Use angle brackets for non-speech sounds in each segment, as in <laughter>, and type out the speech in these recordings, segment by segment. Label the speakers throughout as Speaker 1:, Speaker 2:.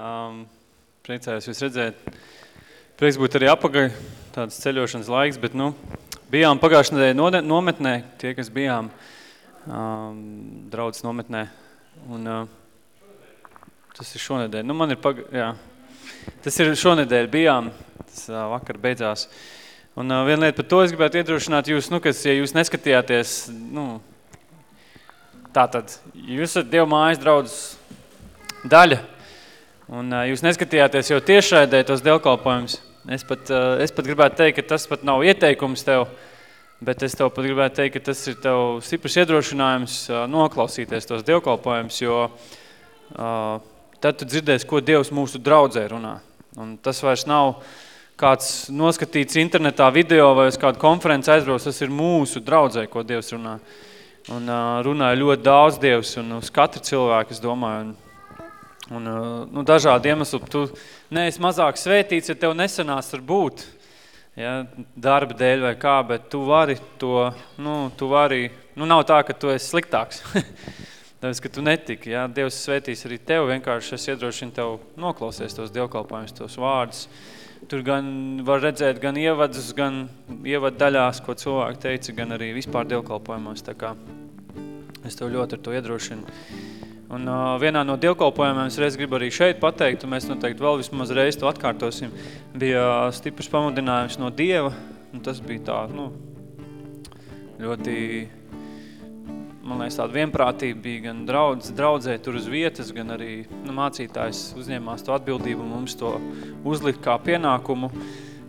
Speaker 1: Um, priecājos jūs redzēt. Prieks būt arī apakaļ, tāds ceļošanas laiks, bet, nu, bijām pagājušajā nedēļā nometnē, tie, kas bijām um, draudzes nometnē. Un, uh, tas ir šonedēļ. Nu, man ir pag... Jā. Tas ir šonedēļ bijām, tas uh, vakar beidzās. Un uh, viena lieta par to es gribētu iedrošināt jūs, nu, kas, ja jūs neskatījāties, nu, tātad, jūs esat Dieva mājas draudzes daļa, un uh, jūs neskatījāties jau tiešraidē tos dievkalpojumus. Es pat, uh, es pat gribētu teikt, ka tas pat nav ieteikums tev, bet es tev pat gribētu teikt, ka tas ir tev stiprs iedrošinājums uh, noklausīties tos dievkalpojumus, jo uh, tad tu dzirdēsi, ko Dievs mūsu draudzē runā. Un tas vairs nav kāds noskatīts internetā video vai uz kādu konferenci aizbrauc, tas ir mūsu draudzē, ko Dievs runā. Un uh, runāja ļoti daudz Dievs un uz katru cilvēku, es domāju, un Un, uh, nu, dažādi iemesli, tu neesi mazāk svētīts, ja tev nesanās tur būt, ja, darba dēļ vai kā, bet tu vari to, nu, tu vari, nu, nav tā, ka tu esi sliktāks. <laughs> Tāpēc, ka tu netiki, ja, Dievs svētīs arī tev, vienkārši es iedrošinu tev noklausies tos dievkalpojumus, tos vārdus. Tur gan var redzēt gan ievadus, gan ievad daļās, ko cilvēki teica, gan arī vispār dievkalpojumos, tā kā es tev ļoti ar to iedrošinu. Un uh, vienā no dievkalpojumiem es reiz gribu arī šeit pateikt, un mēs noteikti vēl vismaz reiz to atkārtosim, bija stiprs pamudinājums no Dieva, un tas bija tā, nu, ļoti, man liekas, tāda vienprātība bija gan draudz, draudzē tur uz vietas, gan arī nu, mācītājs uzņēmās to atbildību mums to uzlikt kā pienākumu.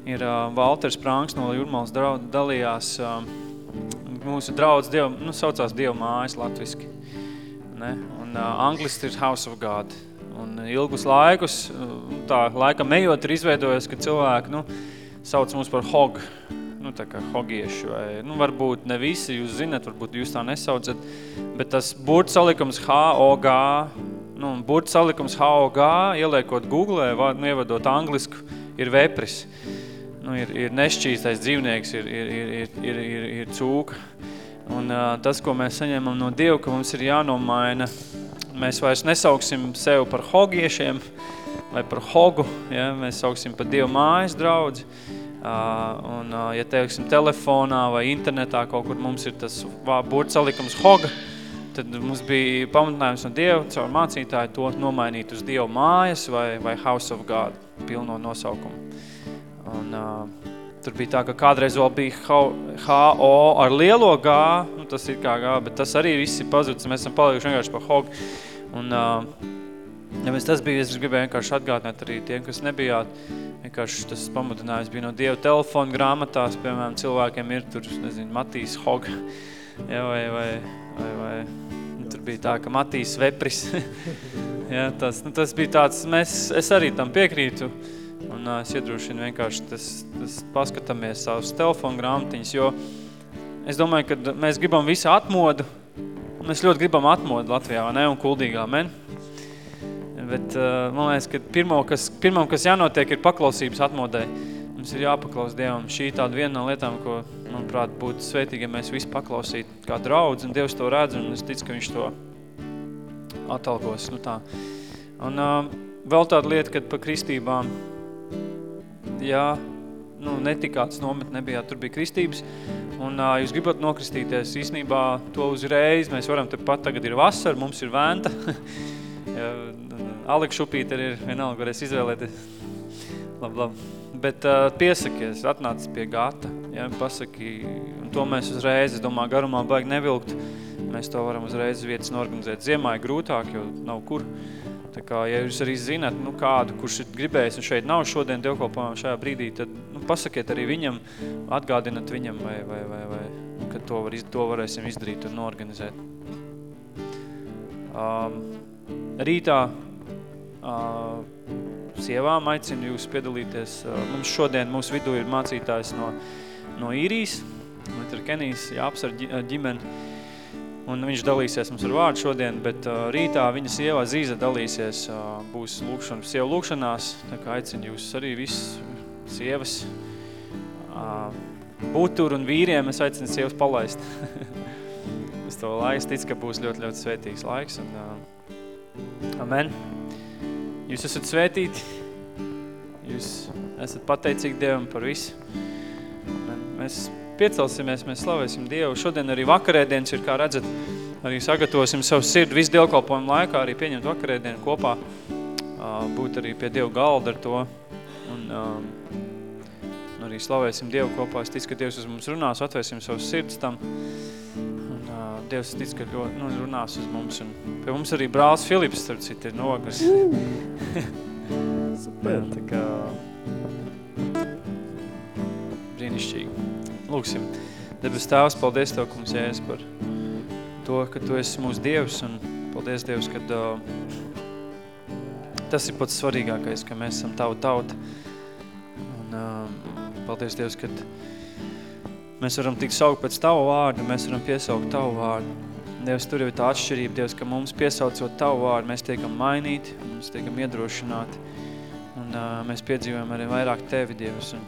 Speaker 1: Ir uh, Valters Prānks no Jurmals draud, dalījās, uh, mūsu draudz, diev, nu, saucās Dievu mājas latviski. Ne? Un uh, angliski ir House of God. Un ilgus laikus, tā laikam ejot, ir izveidojies, ka cilvēki, nu, sauc mūs par hog, nu, tā kā hogieši, vai, nu, varbūt ne visi, jūs zinat, varbūt jūs tā nesaucat, bet tas burts salikums H-O-G, nu, burts salikums H-O-G, ieliekot Google, nu, ievadot anglisku, ir vepris. Nu, ir, ir nešķīstais dzīvnieks, ir, ir, ir, ir, ir, ir, ir cūka. Un uh, tas, ko mēs saņemam no Dieva, ka mums ir jānomaina, mēs vairs nesauksim sev par hogiešiem vai par hogu, ja? mēs sauksim par Dieva mājas draudzi. Uh, un, uh, ja teiksim, telefonā vai internetā kaut kur mums ir tas burtsalikums hoga, tad mums bija pamatinājums no Dieva, caur mācītāju to nomainīt uz Dieva mājas vai, vai House of God, pilno nosaukumu. Un, uh, Tur bija tā, ka kādreiz vēl bija H-O ar lielo G, nu tas ir kā G, bet tas arī viss ir pazudis, mēs esam palikuši vienkārši par HOG. Un, uh, ja mēs tas bija, es gribēju vienkārši atgādināt arī tiem, kas nebijāt, vienkārši tas pamudinājums bija no Dieva telefona grāmatās, piemēram, cilvēkiem ir tur, nezinu, Matīs Hog, <laughs> ja, vai, vai, vai, vai. Nu, tur bija tā, ka Matīs Vepris, <laughs> ja, tas, nu, tas bija tāds, mēs, es arī tam piekrītu, Un uh, es iedrošinu vienkārši tas, tas paskatāmies savus telefonu grāmatiņas, jo es domāju, ka mēs gribam visu atmodu, un mēs ļoti gribam atmodu Latvijā, vai ne, un kuldīgā, men. Bet uh, man liekas, ka pirmo, kas, pirmam, kas jānotiek, ir paklausības atmodē. Mums ir jāpaklaus Dievam. Šī tāda viena no lietām, ko, manuprāt, būtu svētīgi, ja mēs visi paklausītu kā draudz, un Dievs to redz, un es ticu, ka viņš to atalgos. Nu tā. Un uh, vēl tāda lieta, kad pa kristībām ja nu, netikāts nomet, nebijāt, tur bija kristības, un uh, jūs gribat nokristīties, īstenībā to uzreiz, mēs varam tepat, tagad ir vasara, mums ir vēnta, <laughs> ja, Alek Šupīte ir vienalga, varēs izvēlēties, labi, labi. Bet uh, piesakies, atnāc pie gata, ja, pasaki, un to mēs uzreiz, es domāju, garumā baigi nevilkt, mēs to varam uzreiz vietas norganizēt. Ziemā ir grūtāk, jo nav kur, uh, Tā kā, ja jūs arī zināt, nu, kādu, kurš ir gribējis un šeit nav šodien dievkalpojumā šajā brīdī, tad nu, pasakiet arī viņam, atgādinat viņam, vai, vai, vai, vai ka to, var, to varēsim izdarīt un norganizēt. Um, rītā uh, sievām aicinu jūs piedalīties. Uh, mums šodien mūsu vidū ir mācītājs no, no īrijas, no Kenijas, jāps ar ģimeni un viņš dalīsies mums ar vārdu šodien, bet uh, rītā viņa sievā Zīza dalīsies, uh, būs lūkšana, sieva lūkšanās, tā kā aicinu jūs arī viss sievas uh, būt tur un vīriem, es aicinu sievas palaist. <laughs> Uz to laiks tic, ka būs ļoti, ļoti svētīgs laiks. Un, uh, amen. Jūs esat svētīti, jūs esat pateicīgi Dievam par visu. Mēs piecelsimies, mēs slavēsim Dievu. Šodien arī vakarēdienas ir, kā redzat, arī sagatavosim savu sirdu visu dievkalpojumu laikā, arī pieņemt vakarēdienu kopā, būt arī pie Dievu galda ar to. Un, un arī slavēsim Dievu kopā. Es ticu, ka Dievs uz mums runās, atvērsim savus sirds tam. Dievs tic, ka ļoti, nu, runās uz mums. Un pie mums arī brālis Filips, starp citu, ir nogas. Super. Tā kā... Brīnišķīgi. Lūksim. Debes tēvs, paldies Tev, kungs, Jēs, par to, ka Tu esi mūsu Dievs. Un paldies, Dievs, ka uh, tas ir pats svarīgākais, ka mēs esam Tavu tauta. Un uh, paldies, Dievs, ka Mēs varam tikt saukt pēc Tavu vārdu, mēs varam piesaukt Tavu vārdu. Dievs, tur ir tā atšķirība, Dievs, ka mums piesaucot Tavu vārdu, mēs tiekam mainīti, mēs tiekam iedrošināti. Un uh, mēs piedzīvojam arī vairāk Tevi, Dievs. Un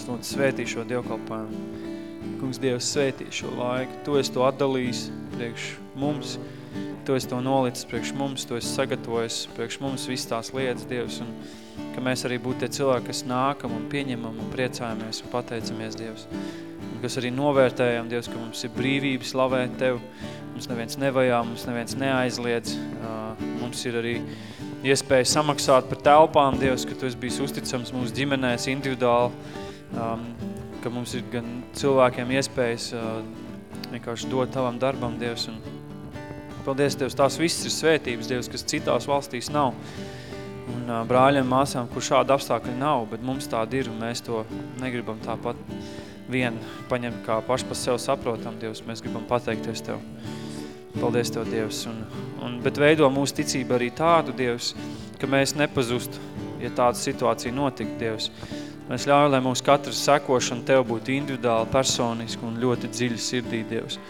Speaker 1: es lūdzu svētī šo dievkalpojumu. Kungs, Dievs, svētī šo laiku. Tu esi to atdalījis priekš mums. Tu esi to nolicis priekš mums, Tu esi sagatavojis priekš mums visas tās lietas, Dievs. Un, ka mēs arī būtu tie cilvēki, kas nākam un pieņemam un priecājamies un pateicamies, Dievs. Un kas arī novērtējam, Dievs, ka mums ir brīvība slavēt Tev, mums neviens nevajā, mums neviens neaizliedz, mums ir arī iespēja samaksāt par telpām, Dievs, ka Tu esi bijis uzticams mūsu ģimenēs individuāli, ka mums ir gan cilvēkiem iespējas vienkārši dot Tavam darbam, Dievs, un paldies, Dievs, tās viss ir svētības, Dievs, kas citās valstīs nav, un uh, brāļiem, māsām, kur šāda apstākļa nav, bet mums tāda ir, un mēs to negribam tāpat vien paņemt kā paši pa sev saprotam, Dievs, mēs gribam pateikties Tev. Paldies Tev, Dievs, un, un, bet veido mūsu ticību arī tādu, Dievs, ka mēs nepazustu, ja tāda situācija notika, Dievs. Mēs ļauj, lai mūsu katrs sekošana Tev būtu individuāli, personiski un ļoti dziļi sirdī, Dievs.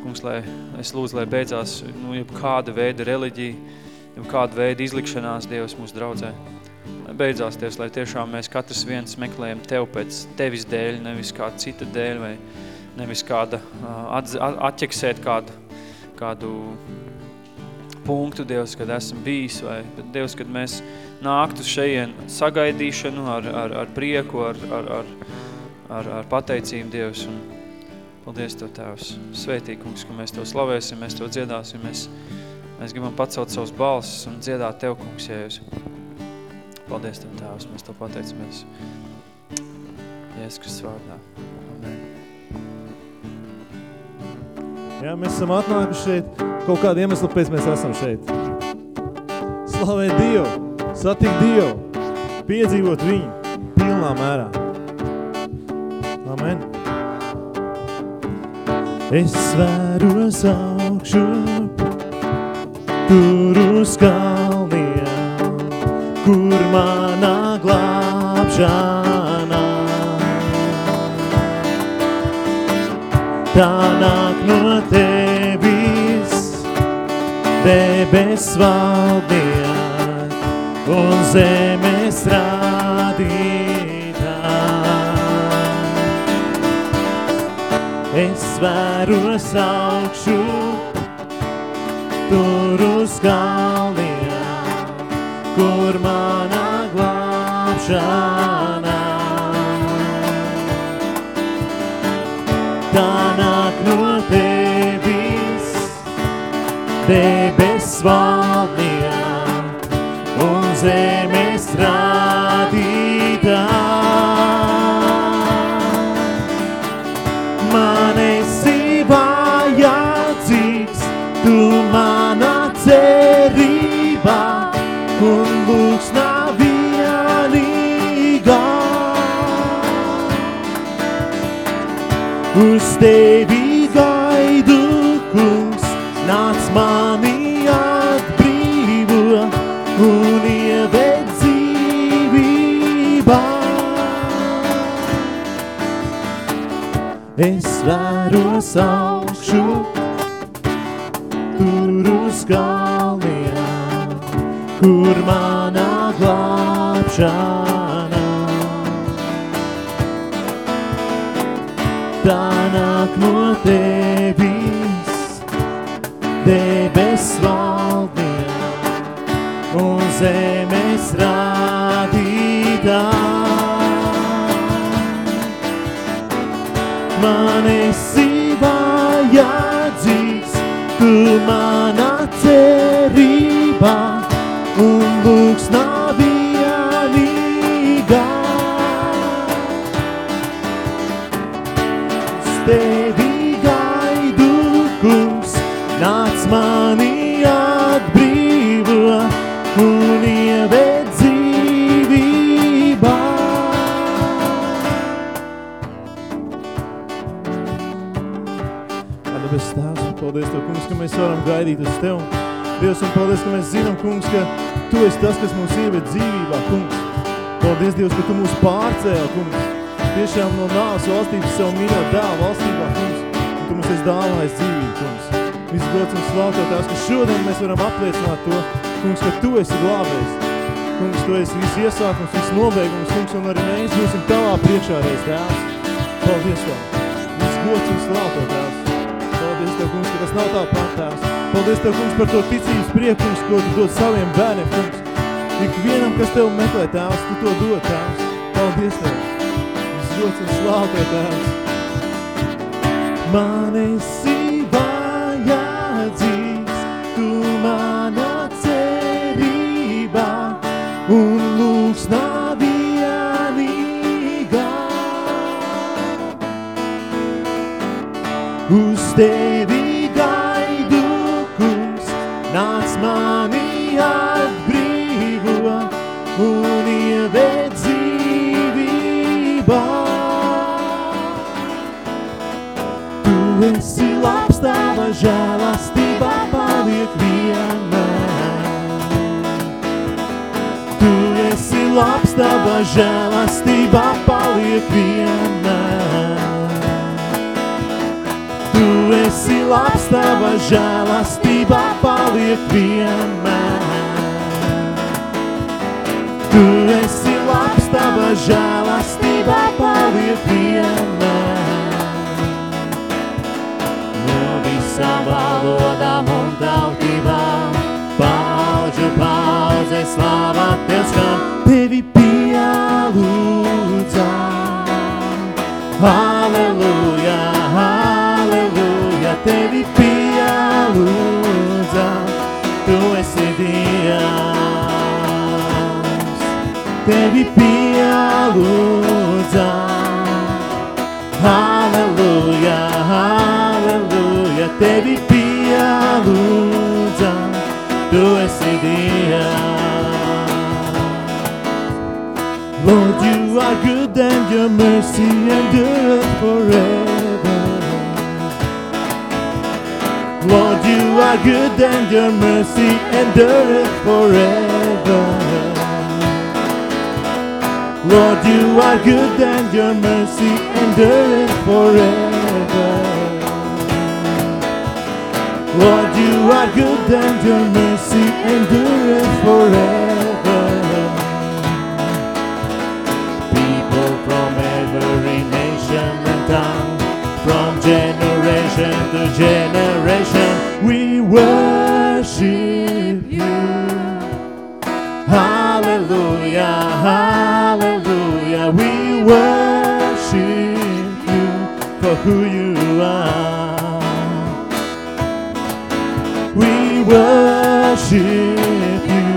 Speaker 1: Kungs, lai es lūdzu, lai beidzās nu, kāda veida reliģija, jau kādu veidu izlikšanās Dievs mūsu draudzē. Lai beidzās, Dievs, lai tiešām mēs katrs viens meklējam Tev pēc Tevis dēļ, nevis kāda cita dēļ, vai nevis kāda atz, atķeksēt kādu, kādu punktu, Dievs, kad esam bijis, vai Dievs, kad mēs nāktu šeien sagaidīšanu ar, ar, ar prieku, ar, ar, ar, ar, ar pateicību, Dievs, un paldies Tev, Tēvs. Svētī, kungs, ka mēs Tev slavēsim, mēs Tev dziedāsim, mēs Mēs gribam pacelt savus balsis un dziedāt Tev, kungs, Jēzus. Paldies Tev, Tēvs, mēs Tev pateicamies. Jēzus Kristus vārdā. Amen.
Speaker 2: Jā, mēs esam atnākuši šeit. Kaut kādu iemeslu pēc mēs esam šeit. Slavēt Dievu, satikt Dievu, piedzīvot viņu pilnā mērā. Amen. Es svēros augšu tur uz kalniem, kur manā glābšanā. Tā nāk no tevis, debes valdniek un zemes rādītā. Es vēros augšu, tur uz kalniem, kur mana glābšana. Tā nāk no tevis, debes tevi gaidu, kungs, nāc mani atbrīvo un ieved dzīvībā. Es vēros augšu, tur uz kalniem, kur manā glābšana. Tā nāk no tevis, debes valdniem un zemes rādītājs. Man esi vajadzīgs, tu manā cerībā, un lūks nav mēs varam gaidīt uz Tev. Dievs, un paldies, ka mēs zinām, kungs, ka Tu esi tas, kas mūs ieved dzīvībā, kungs. Paldies, Dievs, ka Tu mūs pārcēli, kungs. Tiešām no nāves valstības savu mīļo dēlu valstībā, kungs. Un Tu mums esi dāvājis dzīvību, kungs. Viss gods un slāv Tev, Tēvs, ka šodien mēs varam apliecināt to, kungs, ka Tu esi glābējs. Kungs, Tu esi viss iesākums, viss nobeigums, kungs, un arī mēs būsim Tavā priekšā reiz, Tēvs. Paldies Tev. Viss gods un slāv Tev, kungs, ka tas nav tā pantās. Paldies Tev, kungs, par to ticības priekums, ko Tu dod saviem bērniem, kungs. Ik vienam, kas Tev meklē, Tēvs, Tu to dod, Tēvs. Paldies Tev. Viss gods un slāv Tev, Tēvs. Man esi vajadzīgs, Tu manā cerībā, un lūks nav vienīgā. Uz tava žēlastībā paliek vienmēr. Tu esi labs, tava žēlastībā paliek vienmēr. Tu esi labs, tava žēlastībā paliek vienmēr. Tu esi labs, tava žēlastībā paliek vienmēr. Visām valodām un tautībām, paudžu paudzes slāvā Tev skan, Tevi pielūdzām. Halleluja, halleluja, Tevi pielūdzām, Tu esi Dievs. Tevi pielūdzām. Esi Dievs. Lord, you are good and your mercy endureth forever. Lord, you are good and your mercy endureth forever. Lord, you are good and your mercy endureth forever. Lord, you are good and your mercy endureth forever. People from every nation and tongue, from generation to generation, we worship you. Hallelujah, hallelujah, we worship you for who you are. Worship you.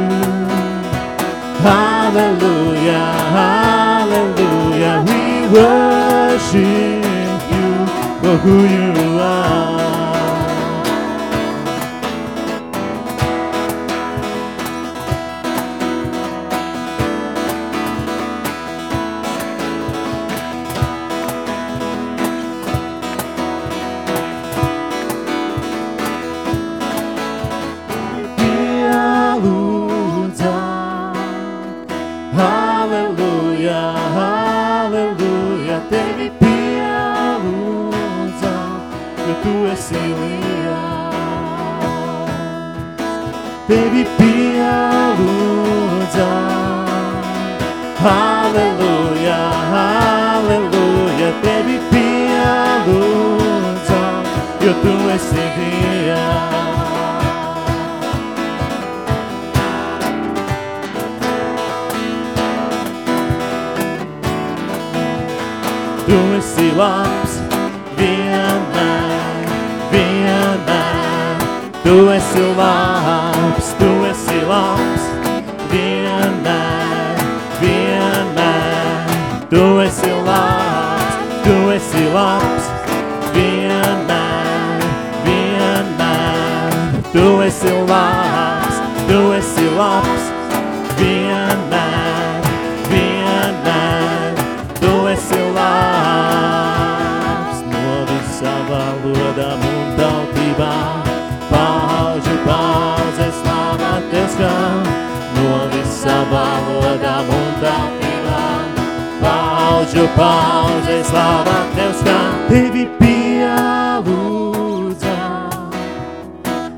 Speaker 2: Hallelujah, hallelujah, we worship you for who you are. tevi pielūdzam. Halleluja, halleluja, tevi pielūdzam, jo tu esi Dievs. Tu esi labs vienmēr, vienmēr, Tu esi labs. Esi Pauģu paudzes slāvā Tev skan, Tevi pielūdzam.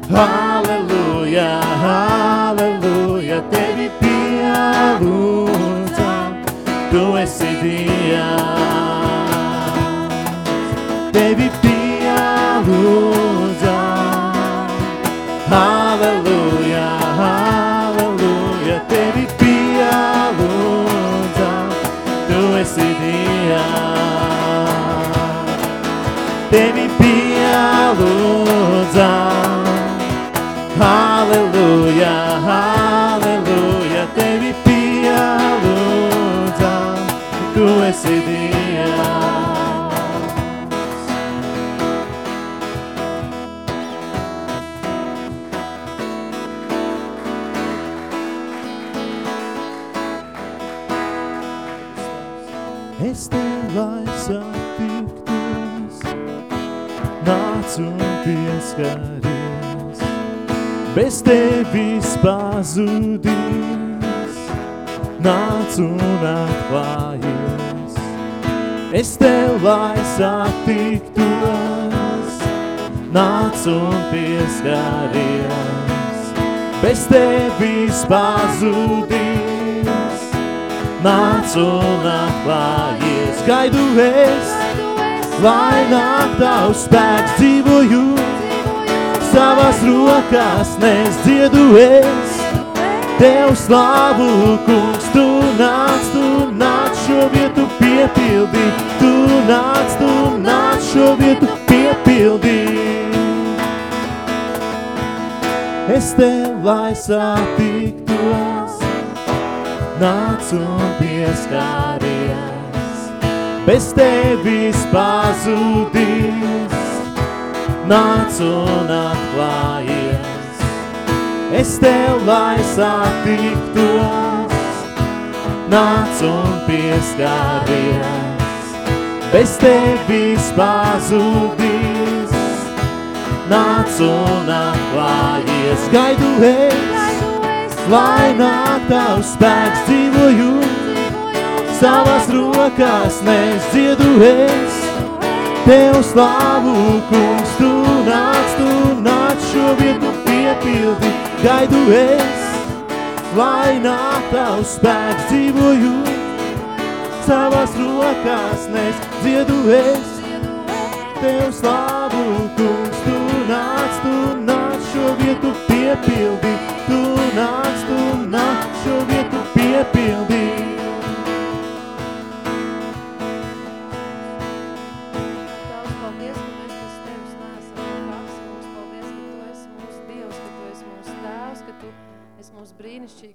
Speaker 2: Halleluja, halleluja, bez tevis pazudīs, nāc un atklājies. Es tev lai satiktos, nāc un pieskaries, bez tevis pazudīs, nāc un atklājies. Gaidu es, lai nāk tavs spēks dzīvoju, savās rokās nes dziedu es. Tev slavu, kungs, tu nāc, tu nāc šo vietu piepildi, tu nāc, tu nāc šo vietu piepildi. Es tev lai satiktos, nāc un pieskāries, bez tevis pazudīs, nāc un atklājies. Es tev lai satiktos, nāc un pieskāries, bez tevis pazudīs, nāc un atklājies. Gaidu es, lai nāk tavs spēks dzīvoju, savās rokās nes dziedu es. Tev slavu, kungs, tu nāc, tu nāc šo vietu piepildi, gaidu es, lai nāk tavs spēks dzīvoju, savās rokās nes dziedu es. Tev slavu, kungs, tu nāc, tu nāc šo vietu piepildi, tu nāc, tu nāc šo vietu piepildi.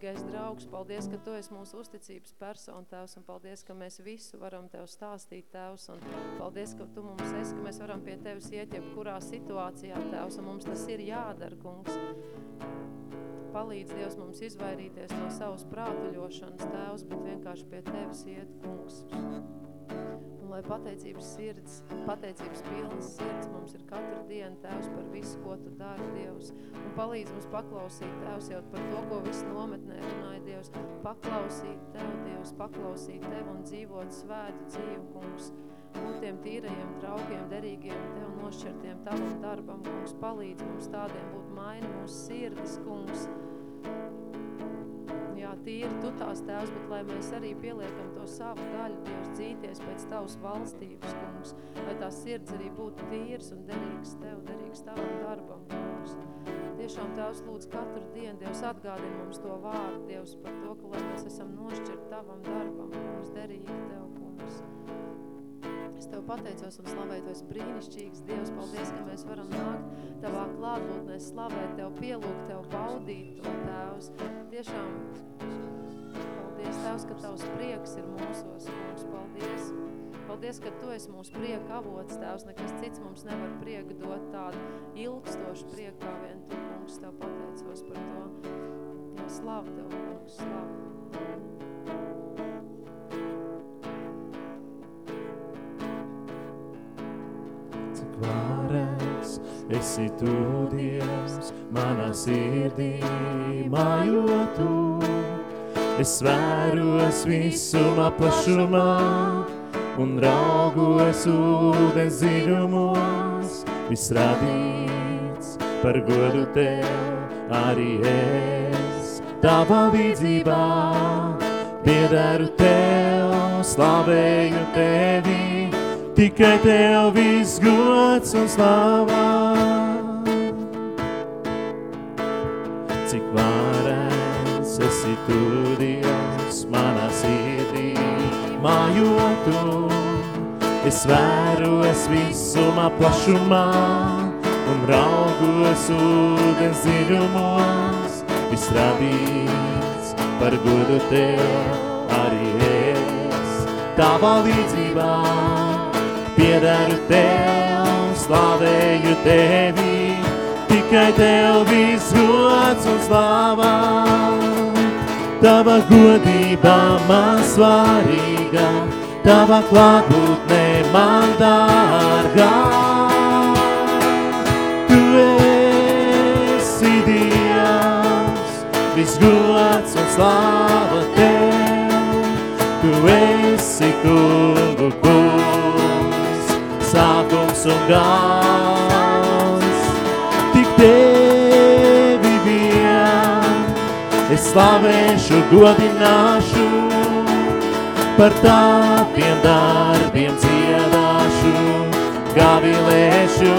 Speaker 3: Brīnišķīgais draugs. Paldies, ka Tu esi mūsu uzticības persona, Tēvs, un paldies, ka mēs visu varam Tev stāstīt, Tēvs, un paldies, ka Tu mums esi, ka mēs varam pie Tevis iet jebkurā situācijā, Tēvs, un mums tas ir jādara, kungs. Palīdz Dievs mums izvairīties no savas prātuļošanas, Tēvs, bet vienkārši pie Tevis iet, kungs. Un lai pateicības sirds, pateicības pilnas sirds mums ir katru dienu, Tēvs, par visu, ko Tu dari, Dievs. Un palīdz mums paklausīt, Tēvs, jau par to, ko viss nometnē runāja, Dievs. Paklausīt Tev, Dievs, paklausīt Tev un dzīvot svētu dzīvu, kungs. Un tiem tīrajiem, traugiem, derīgiem, Tev nošķirtiem Tavam darbam, kungs. Palīdz mums tādiem būt maini mūsu sirdis, kungs. Jā, tīri tu tās tēvs, bet lai mēs arī pieliekam to savu daļu, Dievs, dzīties pēc tavas valstības, kungs, lai tās sirds arī būtu tīrs un derīgs tev, derīgs tavam darbam, kungs. Tiešām tēvs lūdz katru dienu, Dievs, atgādina mums to vārdu, Dievs, par to, ka lai mēs esam nošķirt tavam darbam, kungs, derīgi tev, kungs. Es Tev pateicos un slavēju, Tu esi brīnišķīgs Dievs. Paldies, ka mēs varam nākt Tavā klātbūtnē, slavēt Tev, pielūgt Tev, baudīt to, Tēvs. Tiešām, paldies, Tēvs, ka Tavs prieks ir mūsos, kungs. Paldies. Paldies, ka Tu esi mūsu prieka avots, Tēvs. Nekas cits mums nevar prieku dot tādu ilgstošu prieku, kā vien Tu, kungs. Tev pateicos par to. Slavu Tev, kungs, slavu.
Speaker 2: Cik varens esi tu, Dievs, manā sirdī mājotu. Es vēros visumā plašumā un raugos ūdens dziļumos. Viss radīts par godu Tev, arī es Tavā līdzībā piederu Tev, slavēju Tevi. Tikai Tev viss gods un slāvā. Cik varens esi Tu, Dievs, manā sirdī mājotu. Es vēros visumā plašumā un raugos ūdens dziļumos. Viss radīts par godu Tev, arī es Tavā līdzībā piederu Tev, slavēju Tevi, tikai Tev viss gods un slāvā. Tava godība man svarīga, Tava klātbūtne man dārgā. Tu esi Dievs, viss gods un slāva Tev, Tu esi kungu sākums un gals. Tik Tevi vien, es slavēšu, godināšu, par taviem darbiem dziedāšu, gavilēšu.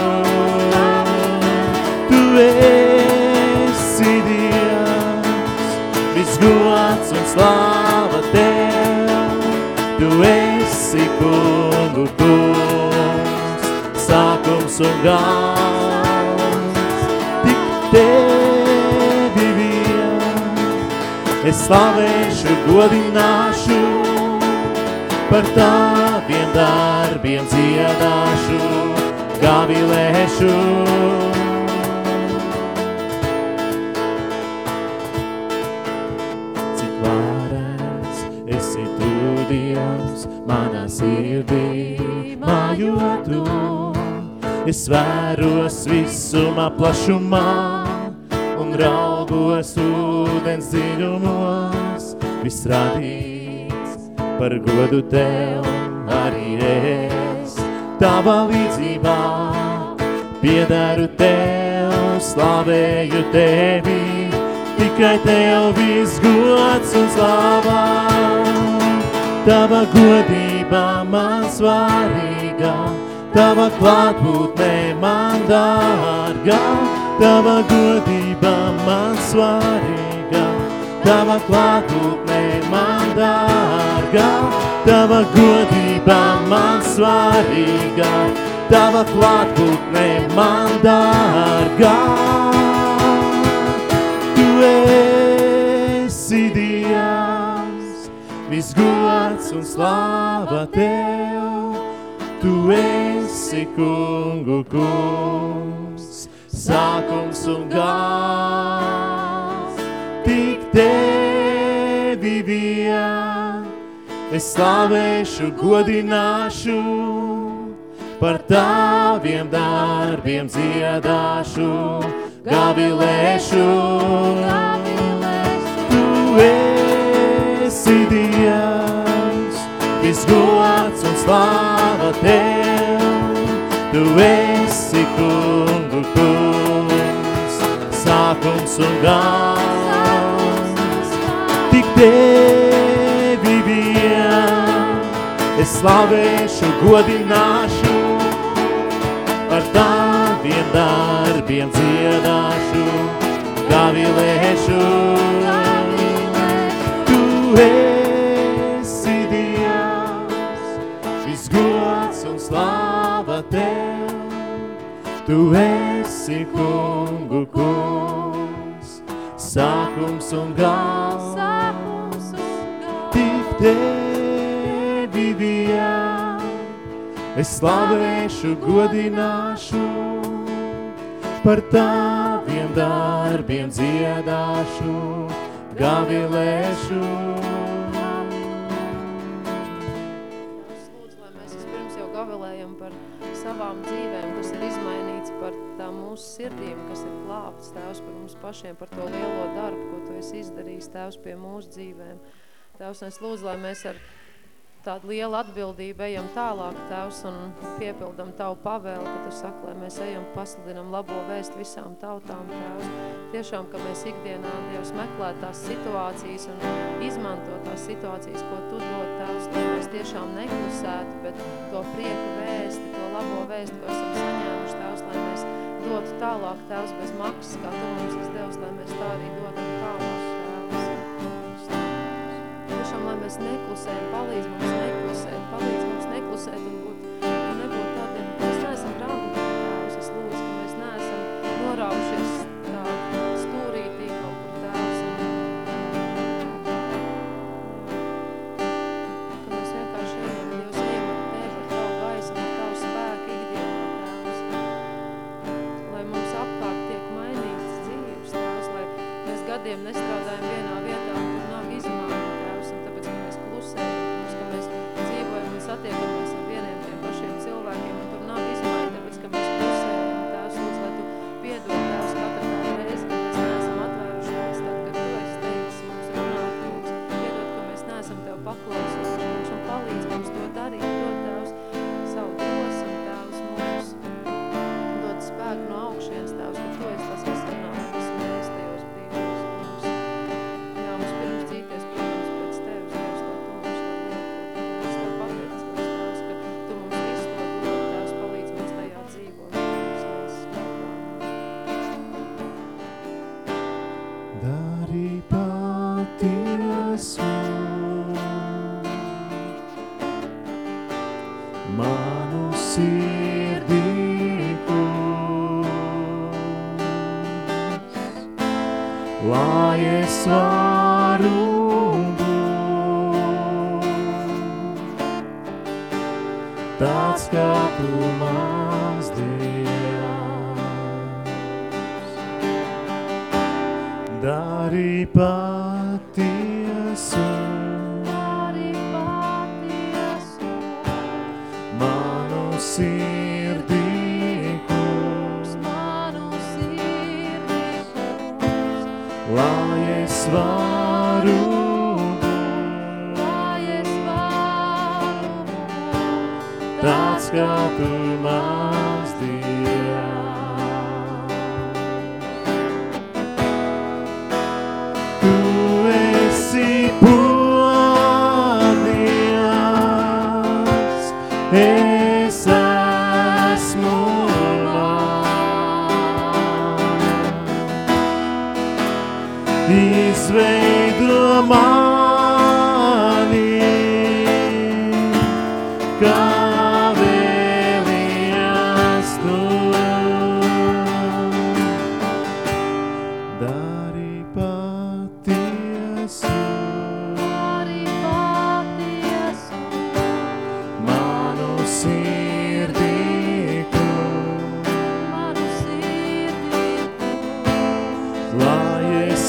Speaker 2: Tu esi Dievs, viss gods un slāva Tev. Tu esi kungu sākums un gals. Tik Tevi vien, es slavēšu, godināšu, par taviem darbiem dziedāšu, gavilēšu. Cik varens esi tu, Dievs, manā sirdī mājotu. Es vēros visumā plašumā un raugos ūdens dziļumos, viss radīts par godu Tev, arī es. Tavā līdzībā piederu Tev, slavēju Tevi, tikai Tev viss gods un slāvā. Tava godība man svarīga, Tava klātbūtne man dārga, Tava godība man svarīga, Tava klātbūtne man dārga, Tava godība man svarīga, Tava klātbūtne man dārga. Tu esi Dievs, viss gods un slāva Tev. Tu esi kungu kungs, sākums un gals. Tik Tevi vien, es slavēšu, godināšu, par Taviem darbiem dziedāšu, gavilēšu. Tu esi Dievs, viss gods un slāva Tev. Tu esi kungu kungs, sākums un gals. Tik Tevi vien, es slavēšu, godināšu, par Taviem darbiem dziedāšu, gavilēšu. Tu esi Dievs, viss gods un Tu esi kungu kungs, sākums un gals,
Speaker 3: Sākums un gals.
Speaker 2: tik tevi vien. Es slavēšu, godināšu, par taviem darbiem dziedāšu, gavilēšu.
Speaker 3: Sirdīm, kas ir glābts, Tēvs, par mums pašiem, par to lielo darbu, ko Tu esi izdarījis, Tēvs, pie mūsu dzīvēm. Tēvs, es lūdzu, lai mēs ar tādu lielu atbildību ejam tālāk, Tēvs, un piepildam Tavu pavēli, ka Tu saki, lai mēs ejam pasludinam labo vēst visām tautām, Tēvs. Tiešām, ka mēs ikdienā, Dievs, meklē tās situācijas un izmanto tās situācijas, ko Tu dod, Tēvs, lai mēs tiešām neklusētu, bet to prieku vēsti, to labo vēsti, ko esam saņēmuši, Tēvs, lai mēs dotu tālāk, Tēvs, bez maksas, kā Tu mums esi Devs, lai mēs tā arī dodam tālāk, Tēvs. Tiešām, lai mēs neklusējam, palīdz mums neklusēt, palīdz mums neklusēt un būt,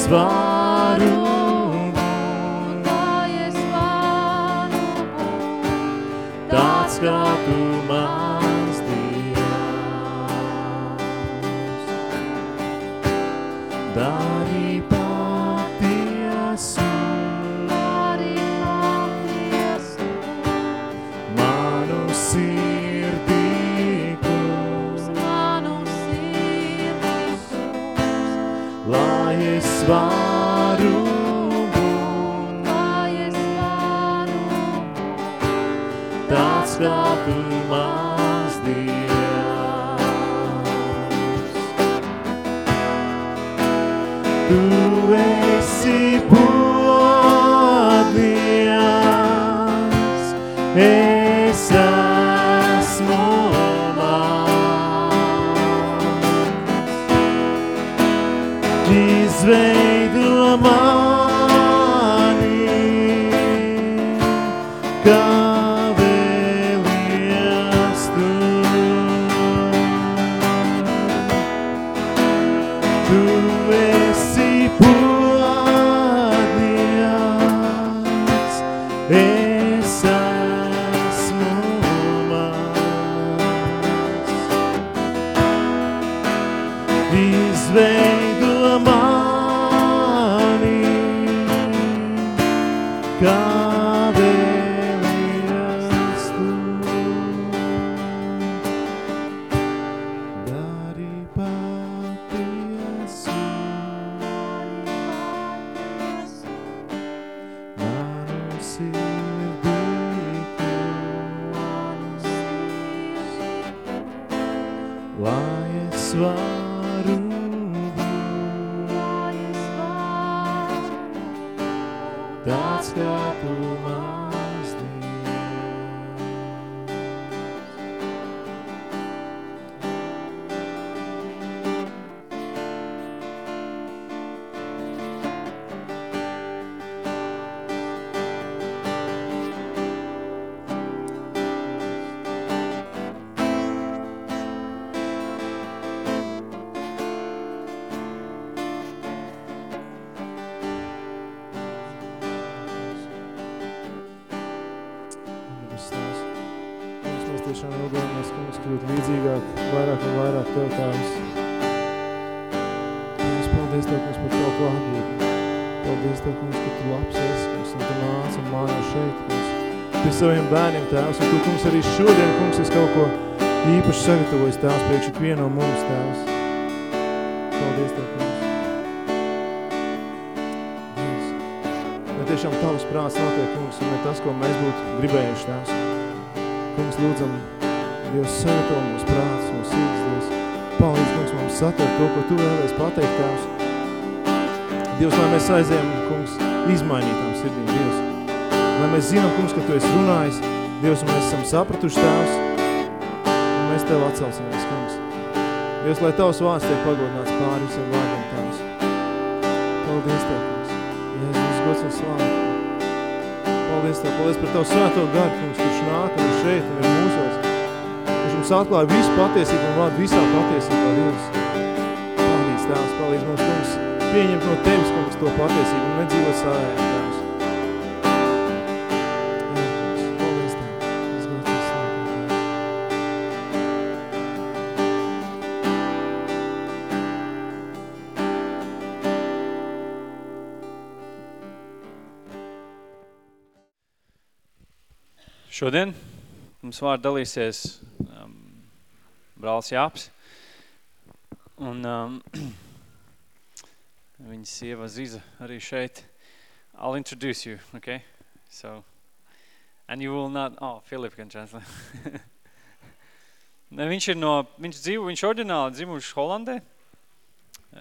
Speaker 3: lai
Speaker 2: es varu būt lai es varu būt tāds, kā tu mans
Speaker 4: tiešām ilgojamies, kungs, kļūt līdzīgāk, vairāk un vairāk Tev, Tēvs. Kungs, paldies Tev, kungs, par Tavu klātbūtni. Paldies Tev, kungs, ka Tu labs esi, kungs, un Tu nāc un mājā šeit, kungs. Pie saviem bērniem, Tēvs, un Tu, kungs, arī šodien, kungs, esi kaut ko īpaši sagatavojis, Tēvs, priekš ikvienu no mums, Tēvs. Paldies Tev, kungs. Dievs, lai tiešām Tavs prāts notiek, kungs, un ne tas, ko mēs būtu gribējuši, Tēvs. Kungs, lūdzam, Dievs, sagatavo mūsu prāts, mūsu sirds, Dievs. Palīdz, kungs, mums satver to, ko Tu vēlies pateikt, Tēvs. Dievs, lai mēs aizējam, kungs, izmainītām sirdīm, Dievs. Lai mēs zinām, kungs, ka Tu esi runājis, Dievs, un mēs esam sapratuši, Tēvs, un mēs Tev atcelsimies, kungs. Dievs, lai Tavs vārds tiek pagodināts pāri visiem vārdiem, Tēvs. Paldies Tev, kungs. Jēzus, gods un slāva. Paldies Tev, paldies par Tavu svēto garu, kungs, kurš nāk un šeit un ir mūsos. Kurš mums atklāja visu patiesību un vārdu visā patiesībā, Dievs. Paldies Tēvs, palīdz mums, kungs, pieņemt no Tevis, kungs, to patiesību un nedzīvot savējā,
Speaker 1: Šodien mums vārdu dalīsies um, brālis Jāps un um, <clears throat> viņa sieva Ziza arī šeit. I'll introduce you, okay? So, and you will not, oh, Philip can translate. <laughs> ne, viņš ir no, viņš dzīvo, viņš ordināli dzimuši Holandē.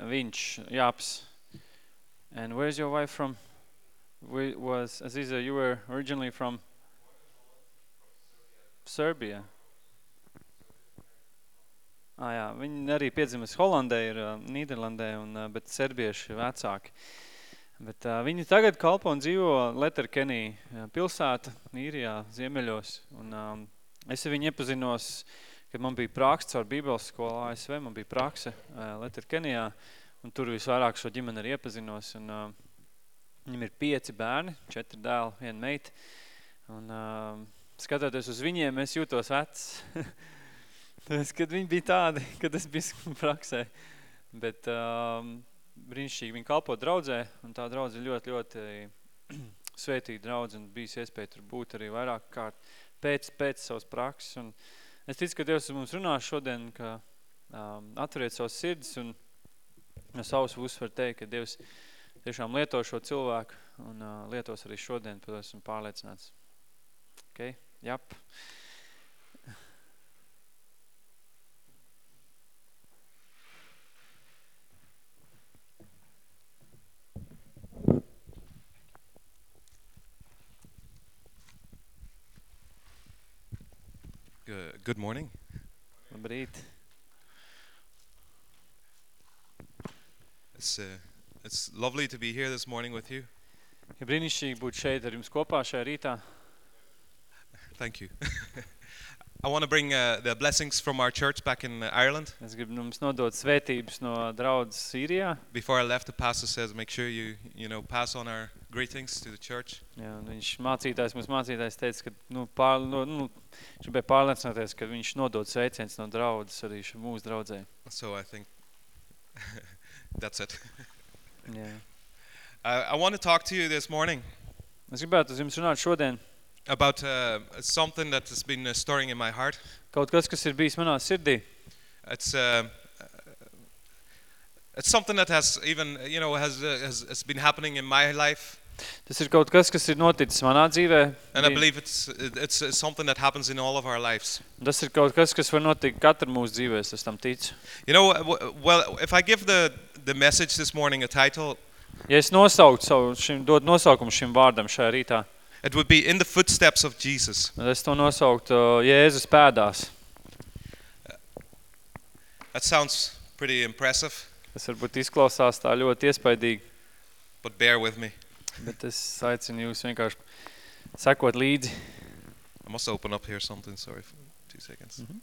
Speaker 1: Viņš, Jāps. And where's your wife from? Where was, Aziza, you were originally from Serbija. Ah, jā, viņi arī piedzimis Holandē, ir Nīderlandē, un, bet serbieši vecāki. Bet uh, viņi tagad kalpo un dzīvo Letterkenī pilsēta, Īrijā, Ziemeļos. Un, um, es ar viņu iepazinos, kad man bija prakses ar Bībeles skolu ASV, man bija prakse uh, Letterkenijā, un tur visvairāk šo ģimeni arī iepazinos. Un, uh, viņam ir pieci bērni, četri dēli, viena meita. Un, uh, skatoties uz viņiem, es jūtos vecs. <laughs> Tāpēc, kad viņi bija tādi, kad es biju <laughs> praksē. Bet um, brīnišķīgi viņi kalpo draudzē, un tā draudze ir ļoti, ļoti <clears throat> svētīga draudze, un bijis iespēja tur būt arī vairāk kārt pēc, pēc savas prakses. Un es ticu, ka Dievs mums runā šodien, ka um, atveriet savas sirds, un no savas puses var teikt, ka Dievs tiešām lieto šo cilvēku, un uh, lietos arī šodien, to esmu pārliecināts. Okay? Jap.
Speaker 5: Good, good morning.
Speaker 1: Labrīt.
Speaker 5: It's uh, it's lovely to be here this morning with you.
Speaker 1: Ir brīnišķīgi būt šeit ar jums kopā šajā rītā.
Speaker 5: Thank you. <laughs> I want to bring uh, the blessings from our church back in uh, Ireland.
Speaker 1: Es gribu jums nodot svētības no draudzes Sīrijā.
Speaker 5: Before I left, the pastor says, make sure you you know pass on our greetings to the church.
Speaker 1: Jā, un viņš mācītājs, mums mācītājs teica, ka nu, pār, nu, nu, viņš gribēja pārliecināties, ka viņš nodod sveiciens no draudzes arī š- mūsu draudzē.
Speaker 5: So I think <laughs> that's it.
Speaker 1: Jā.
Speaker 5: Uh, <laughs> I want to talk to you this morning
Speaker 1: Es gribētu uz jums runāt šodien
Speaker 5: about uh, something that has been uh, stirring in my heart.
Speaker 1: kaut kas, kas ir bijis manā sirdī.
Speaker 5: It's uh, it's something that has even you know has, uh, has has been happening in my life,
Speaker 1: Tas ir kaut kas, kas ir noticis manā dzīvē.
Speaker 5: and I
Speaker 1: Bija-
Speaker 5: believe it's it's uh, something that happens in all of our lives.
Speaker 1: Tas ir kaut kas, kas var notikt katru mūsu dzīvēs, es tam ticu.
Speaker 5: You know, w- well, if I give the the message this morning a title,
Speaker 1: Ja es nosauktu savu, šim, dod nosaukumu šim vārdam šajā rītā,
Speaker 5: it would be in the footsteps of Jesus.
Speaker 1: es to nosauktu uh, Jēzus pēdās.
Speaker 5: That sounds pretty impressive,
Speaker 1: Tas varbūt izklausās tā ļoti iespaidīgi,
Speaker 5: but bear with me.
Speaker 1: bet es aicinu jūs vienkārši sekot līdzi.
Speaker 5: I must open up here something. Sorry for two seconds.
Speaker 1: Mhm.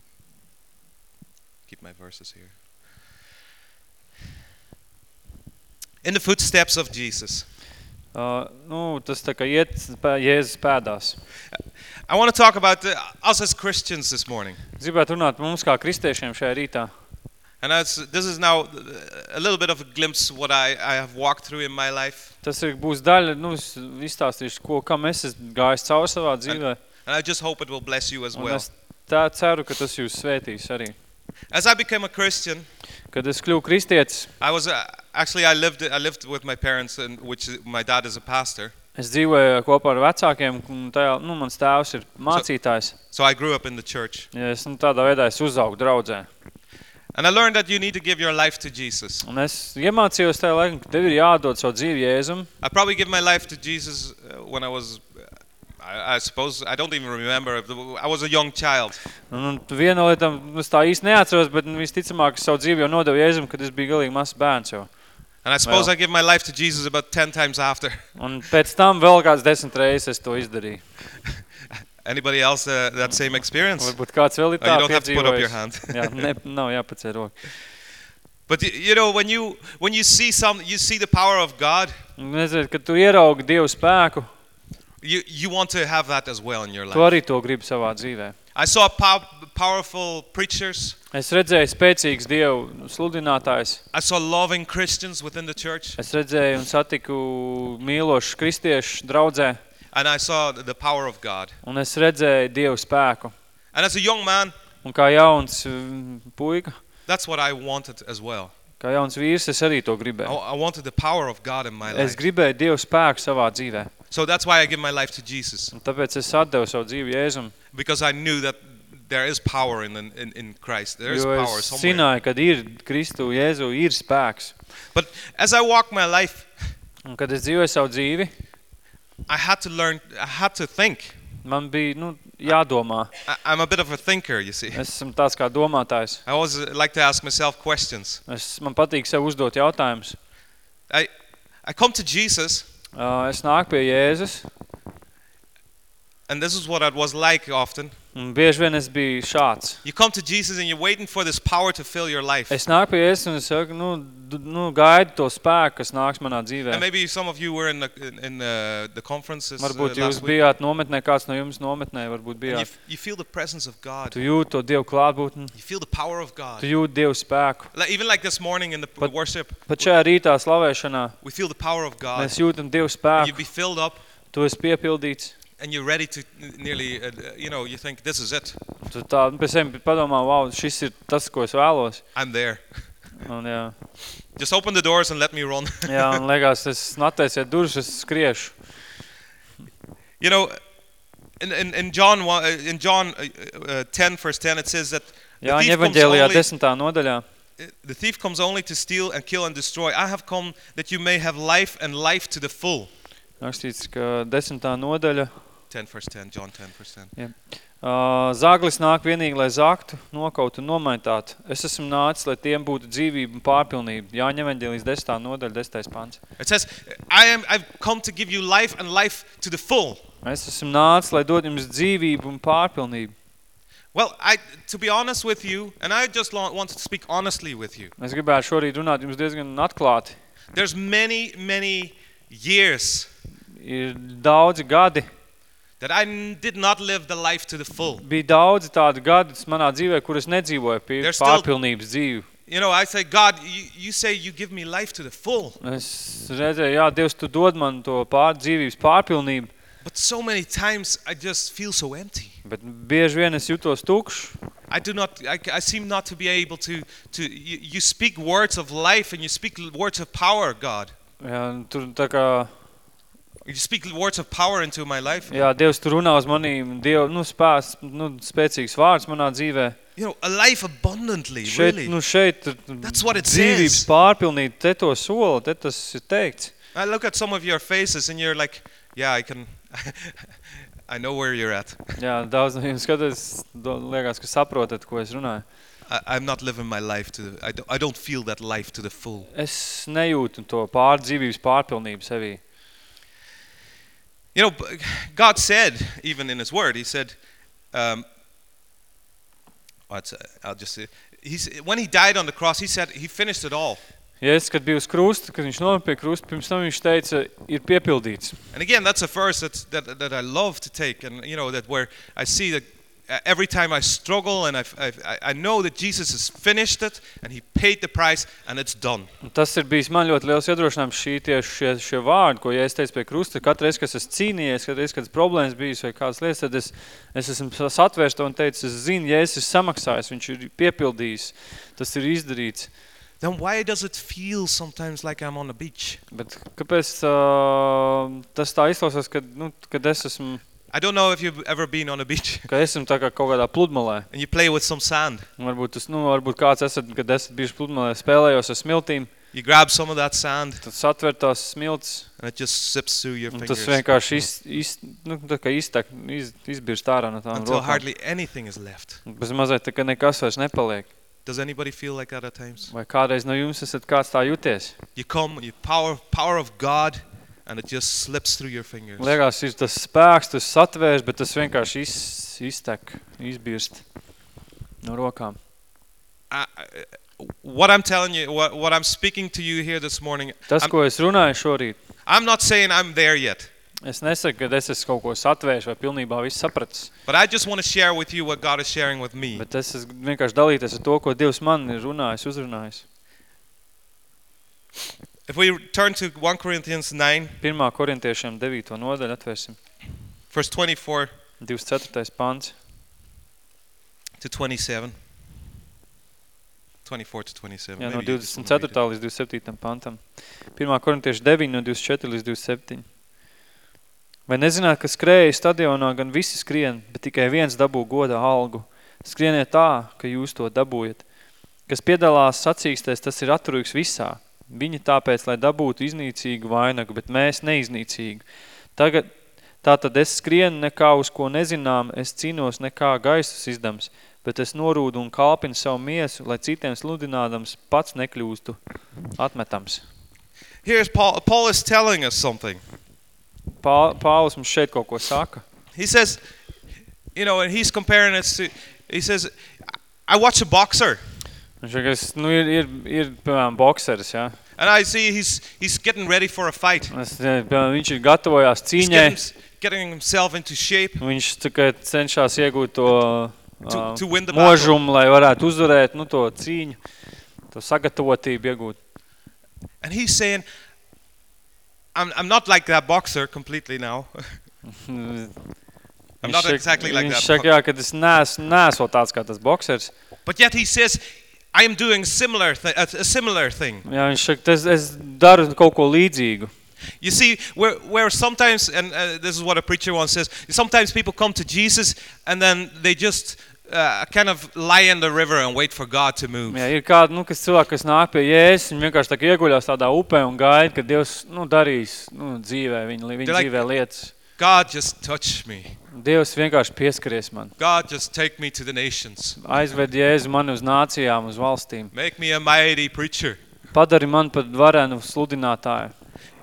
Speaker 5: Keep my verses here. In the footsteps of Jesus.
Speaker 1: Uh, nu, tas tā kā iet pē, Jēzus pēdās.
Speaker 5: I want to talk about uh, us as Christians this morning.
Speaker 1: Gribētu runāt par mums kā kristiešiem šajā rītā.
Speaker 5: And that's, this is now uh, a little bit of a glimpse what I, I have walked through in my life.
Speaker 1: Tas ir, būs daļa, nu, es izstāstīšu, ko, kam es esmu gājis cauri savā dzīvē.
Speaker 5: And I just hope it will bless you as
Speaker 1: Un
Speaker 5: well.
Speaker 1: es tā ceru, ka tas jūs svētīs arī.
Speaker 5: As I became a Christian,
Speaker 1: Kad es kļuvu kristietis,
Speaker 5: I was uh, actually I lived I lived with my parents, and which is- my dad is a pastor.
Speaker 1: es dzīvoju kopā ar vecākiem, un tajā, nu, mans tēvs ir mācītājs.
Speaker 5: So I grew up in the church,
Speaker 1: Ja es, nu, tādā veidā es uzaugu draudzē.
Speaker 5: and I learned that you need to give your life to Jesus.
Speaker 1: Un es iemācījos tajā laikā, ka tev ir jādod savu dzīvi Jēzum.
Speaker 5: I probably gave my life to Jesus uh, when I was, uh, I, I suppose I don't even remember. I was a young child.
Speaker 1: Un, un viena no lietām, nu, es tā īsti neatceros, bet nu, visticamāk, es savu dzīvi jau nodevu Jēzum, kad es biju galīgi mazs bērns jau.
Speaker 5: And I suppose
Speaker 1: Well.
Speaker 5: I gave my life to Jesus about 10 times after. <laughs>
Speaker 1: Un pēc tam vēl kāds desmit reizes es to izdarīju. <laughs>
Speaker 5: Anybody else uh, that same experience?
Speaker 1: Varbūt kāds vēl ir
Speaker 5: Oh,
Speaker 1: tā
Speaker 5: you don't have to put up your
Speaker 1: piedzīvojis.
Speaker 5: hand.
Speaker 1: Jā, ne, nav jāpacē roka. <laughs>
Speaker 5: But y- you know, when you when you see some, you see the power of God.
Speaker 1: Un Nezinu, kad tu ieraugi Dievu spēku,
Speaker 5: You you want to have that as well in your
Speaker 1: tu
Speaker 5: life.
Speaker 1: arī to gribi savā dzīvē.
Speaker 5: I saw pow- powerful preachers.
Speaker 1: Es redzēju spēcīgs Dievu sludinātājs.
Speaker 5: I saw loving Christians within the church,
Speaker 1: Es redzēju un satiku mīlošus kristiešus draudzē.
Speaker 5: and I saw the the power of God.
Speaker 1: Un es redzēju Dievu spēku.
Speaker 5: And as a young man,
Speaker 1: Un kā jauns mm, puika,
Speaker 5: that's what I wanted as well.
Speaker 1: kā jauns vīrs, es arī to
Speaker 5: I,
Speaker 1: gribēju.
Speaker 5: I wanted the power of God in my
Speaker 1: Es
Speaker 5: life.
Speaker 1: gribēju Dievu spēku savā dzīvē.
Speaker 5: So that's why I give my life to Jesus
Speaker 1: Un tāpēc es atdevu savu dzīvi Jēzum.
Speaker 5: because I knew that there is power in in, in Christ. There is
Speaker 1: Jo
Speaker 5: power
Speaker 1: es
Speaker 5: somewhere.
Speaker 1: zināju, ka ir Kristu Jēzu, ir spēks.
Speaker 5: But as I walk my life,
Speaker 1: Un kad es dzīvoju savu dzīvi,
Speaker 5: I had to learn. I had to think.
Speaker 1: man bija nu, jādomā.
Speaker 5: I, I'm a bit of a thinker, you see.
Speaker 1: Es esmu tāds kā domātājs.
Speaker 5: I always uh, like to ask myself questions.
Speaker 1: Es, man patīk sev uzdot jautājumus.
Speaker 5: I I come to Jesus,
Speaker 1: Uh, es nāku pie Jēzus,
Speaker 5: and this is what it was like often.
Speaker 1: Un bieži vien es biju šāds.
Speaker 5: You come to Jesus and you're waiting for this power to fill your life.
Speaker 1: Es nāku pie Jēzus un es saku, nu, d- nu gaidu to spēku, kas nāks manā dzīvē.
Speaker 5: And maybe some of you were in the in, in uh, the conferences uh,
Speaker 1: Varbūt jūs
Speaker 5: last week.
Speaker 1: bijāt nometnē, kāds no jums nometnē, varbūt
Speaker 5: And you,
Speaker 1: bijāt.
Speaker 5: f- you feel the presence of God.
Speaker 1: Tu jūti to Dievu klātbūtni,
Speaker 5: You feel the power of God.
Speaker 1: tu jūti Dievu spēku.
Speaker 5: Like, even like this morning in the p-
Speaker 1: But-
Speaker 5: worship,
Speaker 1: Pat šajā rītā slavēšanā
Speaker 5: we feel the power of God.
Speaker 1: mēs jūtam Dievu
Speaker 5: And
Speaker 1: spēku.
Speaker 5: you be filled up,
Speaker 1: Tu esi piepildīts.
Speaker 5: And you're ready to nearly, uh, you know, you think this is it.
Speaker 1: Tu tā pēc sevi padomā, wow, šis ir tas, ko es vēlos.
Speaker 5: I'm there.
Speaker 1: Un, jā,
Speaker 5: Just open the doors and let me run. <laughs>
Speaker 1: jā, un liekas, es nataisiet durvis, es skriešu.
Speaker 5: You know, in, in, in John uh, in John uh, uh, 10 verse 10 it says that the
Speaker 1: Jā,
Speaker 5: thief, comes only,
Speaker 1: desmitā nodaļā.
Speaker 5: uh, the thief comes only to steal and kill and destroy. I have come that you may have life and life to the full.
Speaker 1: Rakstīts, ka desmitā nodaļa.
Speaker 5: 10 verse 10, John 10 verse 10.
Speaker 1: Uh, Zāglis nāk vienīgi, lai zaktu, nokautu un nomaitātu. Es esmu nācis, lai tiem būtu dzīvība un pārpilnība. Jāņem evaņģēlijas desmitā nodaļa, desmitais pants.
Speaker 5: It says, I am, I've come to give you life and life to the full.
Speaker 1: Es esmu nācis, lai dod jums dzīvību un pārpilnību.
Speaker 5: Well, I, to be honest with you, and I just lo- want to speak honestly with you,
Speaker 1: Es gribētu šorīt runāt jums diezgan atklāti.
Speaker 5: there's many, many years
Speaker 1: Ir daudzi gadi,
Speaker 5: that I n- did not live the life to the full.
Speaker 1: bija daudzi tādi gadi manā dzīvē, kur es nedzīvoju pie
Speaker 5: There's still-
Speaker 1: pārpilnības dzīvi.
Speaker 5: You know, I say, God, you, you say you give me life to the full.
Speaker 1: Es redzēju, jā, Dievs, tu dod man to pār, dzīvības pārpilnību,
Speaker 5: But so many times I just feel so empty.
Speaker 1: Bet bieži vien es jūtos tukšs.
Speaker 5: I do not. I, I seem not to be able to. To you, you speak words of life and you speak l- words of power, God.
Speaker 1: Jā, un tur tā kā,
Speaker 5: You speak words of power into my life.
Speaker 1: jā, Dievs tur runā uz manīm, Diev, nu, spēs, nu, spēcīgs vārds manā dzīvē.
Speaker 5: You know, a life abundantly.
Speaker 1: Šeit,
Speaker 5: really.
Speaker 1: nu, šeit tur
Speaker 5: That's what it
Speaker 1: dzīvības
Speaker 5: says.
Speaker 1: pārpilnīt, te to soli, te tas ir teikts.
Speaker 5: I look at some of your faces and you're like, yeah, I can. <laughs> I know where you're at.
Speaker 1: Jā, daudz no jums skatās, do- liekas, ka saprotat, ko es runāju.
Speaker 5: I, I'm not living my life to. The, I don't. I don't feel that life to the full.
Speaker 1: Es nejūtu to pārdzīvības pārpilnību sevī.
Speaker 5: You know, God said, even in His Word, He said, um, uh, I'll just say, when He died on the cross, He said He finished it all.
Speaker 1: Jēzus, kad bija uz krusta, kad viņš nomira pie krusta, pirms tam viņš teica, ir piepildīts.
Speaker 5: And again, that's a verse that's, that, that I love to take, and you know, that where I see that every time I struggle and I've, I've, I I know that Jesus has finished it and He paid the price and it's done.
Speaker 1: Un tas ir bijis man ļoti liels iedrošinājums šī tieši šie, šie vārdi, ko ja es teicu pie krusta, katru reizi, kad es cīnījies, kad reiz, kad es problēmas bijis vai kādas lietas, tad es, es esmu satvērst to un teicu, es zinu, ja es esmu samaksājis, viņš ir piepildījis, tas ir izdarīts.
Speaker 5: Then why does it feel sometimes like I'm on a beach?
Speaker 1: Bet kāpēc uh, tas tā izklausās, kad, nu, kad es esmu,
Speaker 5: I don't know if you've ever been on a beach
Speaker 1: ka esmu tā kā kaut kādā pludmalē. <laughs>
Speaker 5: and you play with some sand.
Speaker 1: Un Varbūt, tas, nu, varbūt kāds esat, kad esat bijuši pludmalē, spēlējos ar smiltīm,
Speaker 5: You grab some of that sand
Speaker 1: tad satver tās smilts,
Speaker 5: and it just sips through your
Speaker 1: un tas
Speaker 5: fingers
Speaker 1: vienkārši iz, iz, nu, tā kā iztek, iz, izbirst ārā no tām
Speaker 5: until
Speaker 1: rokām.
Speaker 5: hardly anything is left.
Speaker 1: Bez mazliet tā, ka nekas vairs nepaliek.
Speaker 5: Does anybody feel like that at times?
Speaker 1: Vai kādreiz no jums esat kāds tā jūties?
Speaker 5: You come, you power, power of God, and it just slips through your fingers.
Speaker 1: Liekas, ir tas spēks, tas satvērs, bet tas vienkārši iz, iztek, izbirst no rokām.
Speaker 5: I, I- what I'm telling you, what, what I'm speaking to you here this morning,
Speaker 1: Tas,
Speaker 5: I'm,
Speaker 1: ko es runāju šorīt,
Speaker 5: I'm not saying I'm there yet,
Speaker 1: es nesaku, ka es esmu kaut ko satvērš vai pilnībā viss sapratis,
Speaker 5: but I just want to share with you what God is sharing with me.
Speaker 1: bet es esmu vienkārši dalīties ar to, ko Dievs man ir runājis, uzrunājis.
Speaker 5: If we turn to 1 Corinthians 9,
Speaker 1: 1. korintiešiem 9. nodaļu atvērsim.
Speaker 5: verse 24
Speaker 1: 24. pants.
Speaker 5: to 27. 24 to 27.
Speaker 1: Jā, no
Speaker 5: Maybe you just wanna read
Speaker 1: 24.
Speaker 5: it.
Speaker 1: līdz 27. pantam. 1. korintieši 9 no 24 līdz 27. Vai nezināt, ka skrēja stadionā gan visi skrien, bet tikai viens dabū goda algu? Skrieniet tā, ka jūs to dabūjat. Kas piedalās sacīkstēs, tas ir atturīgs visā. Viņi tāpēc, lai dabūtu iznīcīgu vainagu, bet mēs neiznīcīgu. Tagad, tātad es skrienu nekā uz ko nezinām, es cīnos nekā gaisus izdams, bet es norūdu un kalpinu savu miesu, lai citiem sludinādams pats nekļūstu atmetams.
Speaker 5: Here's Paul. Paul is telling us something.
Speaker 1: Pā, Pāvils mums šeit kaut ko saka.
Speaker 5: He says, you know, and he's comparing it to, he says, I watch a boxer
Speaker 1: Viņš saka, es, nu, ir, ir, ir, piemēram, bokseris, jā.
Speaker 5: and I see he's, he's getting ready for a fight.
Speaker 1: Es, eh, piemēram, viņš ir gatavojās
Speaker 5: He's
Speaker 1: cīņai,
Speaker 5: getting, getting himself into shape.
Speaker 1: viņš tikai cenšas iegūt to
Speaker 5: To-
Speaker 1: ā,
Speaker 5: to win the
Speaker 1: možumu, lai varētu uzvarēt, nu, to cīņu, to sagatavotību iegūt.
Speaker 5: And he's saying, I'm, I'm not like that boxer completely now. <laughs> I'm
Speaker 1: Viņš
Speaker 5: not
Speaker 1: saka-
Speaker 5: exactly like
Speaker 1: viņš
Speaker 5: that.
Speaker 1: saka, jā, ka es neesmu, neesmu tāds kā tas boksers.
Speaker 5: But yet he says, I am doing similar a, a similar thing.
Speaker 1: Jā, viņš saka, es, es daru kaut ko līdzīgu.
Speaker 5: You see, where, where sometimes, and uh, this is what a preacher once says, sometimes people come to Jesus and then they just uh, kind of lie in the river and wait for God to move.
Speaker 1: Jā, ir kādi, nu, kas cilvēki, kas nāk pie Jēzus, viņi vienkārši tā ieguļās tādā upē un gaida, ka Dievs, nu, darīs, nu, dzīvē, viņa, viņa
Speaker 5: like-
Speaker 1: dzīvē lietas.
Speaker 5: God, just touch me.
Speaker 1: Dievs vienkārši pieskaries man.
Speaker 5: God, just take me to the nations.
Speaker 1: Aizved Jēzu mani uz nācijām, uz valstīm.
Speaker 5: Make me a mighty preacher.
Speaker 1: Padari man par varenu sludinātāju.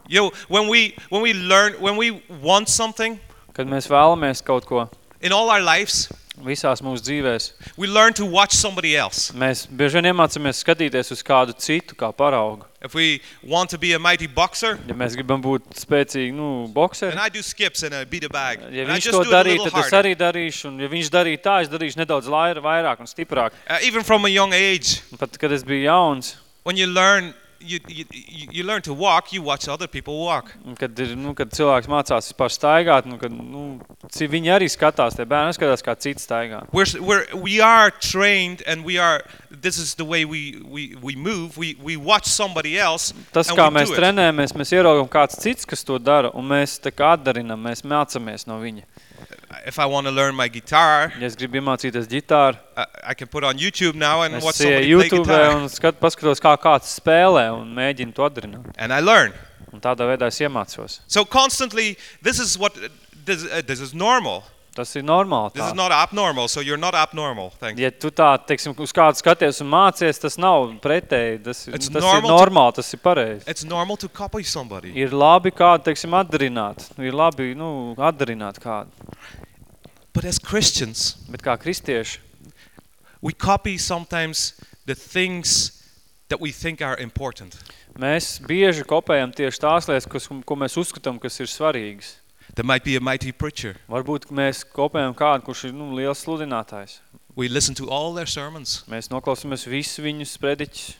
Speaker 5: You know, when we, when we learn, when we want something
Speaker 1: Kad mēs vēlamies kaut ko
Speaker 5: in all our lives,
Speaker 1: visās mūsu dzīvēs,
Speaker 5: we learn to watch somebody else.
Speaker 1: mēs bieži vien iemācāmies skatīties uz kādu citu kā paraugu.
Speaker 5: If we want to be a mighty boxer,
Speaker 1: Ja mēs gribam būt spēcīgi, nu, bokseri,
Speaker 5: and I do skips and I beat a bag,
Speaker 1: ja
Speaker 5: and I
Speaker 1: viņš
Speaker 5: just
Speaker 1: to
Speaker 5: do it a
Speaker 1: darīja,
Speaker 5: little
Speaker 1: tad es
Speaker 5: harder.
Speaker 1: arī darīšu, un ja viņš darīja tā, es darīšu nedaudz laira, vairāk un stiprāk.
Speaker 5: Uh, even from a young age,
Speaker 1: Un pat, kad es biju jauns,
Speaker 5: when you learn you, you, you learn to walk, you watch other people walk.
Speaker 1: Kad, ir, nu, kad cilvēks mācās vispār staigāt, nu, kad, nu, viņi arī skatās, tie bērni skatās, kā citi staigā.
Speaker 5: We're, we're, we are trained and we are, this is the way we, we, we move. We, we watch somebody else
Speaker 1: Tas, kā mēs trenējamies, mēs ieraugam kāds cits, kas to dara, un mēs tā kā atdarinam, mēs mācamies no viņa.
Speaker 5: If I want to learn my guitar,
Speaker 1: Ja es gribu iemācīties ģitāru,
Speaker 5: I, I can put on YouTube now and
Speaker 1: es
Speaker 5: watch somebody
Speaker 1: ieju
Speaker 5: play
Speaker 1: YouTube
Speaker 5: guitar.
Speaker 1: un skat, paskatos, kā kāds spēlē un mēģinu to atdarināt.
Speaker 5: And I learn.
Speaker 1: Un tādā veidā es iemācos.
Speaker 5: So constantly, this is what, this, uh, this is normal.
Speaker 1: Tas ir normāli.
Speaker 5: This
Speaker 1: Tā.
Speaker 5: is not abnormal, so you're not abnormal. Thank you.
Speaker 1: Ja tu tā, teiksim, uz kādu skaties un mācies, tas nav pretēji, tas, ir-
Speaker 5: It's
Speaker 1: tas ir
Speaker 5: normal to-
Speaker 1: normāli, tas ir pareizi.
Speaker 5: It's normal to copy somebody.
Speaker 1: Ir labi kādu, teiksim, atdarināt. Ir labi, nu, atdarināt kādu.
Speaker 5: But as Christians,
Speaker 1: Bet kā kristieši,
Speaker 5: we copy sometimes the things that we think are important.
Speaker 1: mēs bieži kopējam tieši tās lietas, kas, ko mēs uzskatām, kas ir svarīgas.
Speaker 5: There might be a mighty preacher.
Speaker 1: Varbūt mēs kopējam kādu, kurš ir nu, liels sludinātājs.
Speaker 5: We listen to all their sermons.
Speaker 1: Mēs noklausāmies visus viņus prediķus.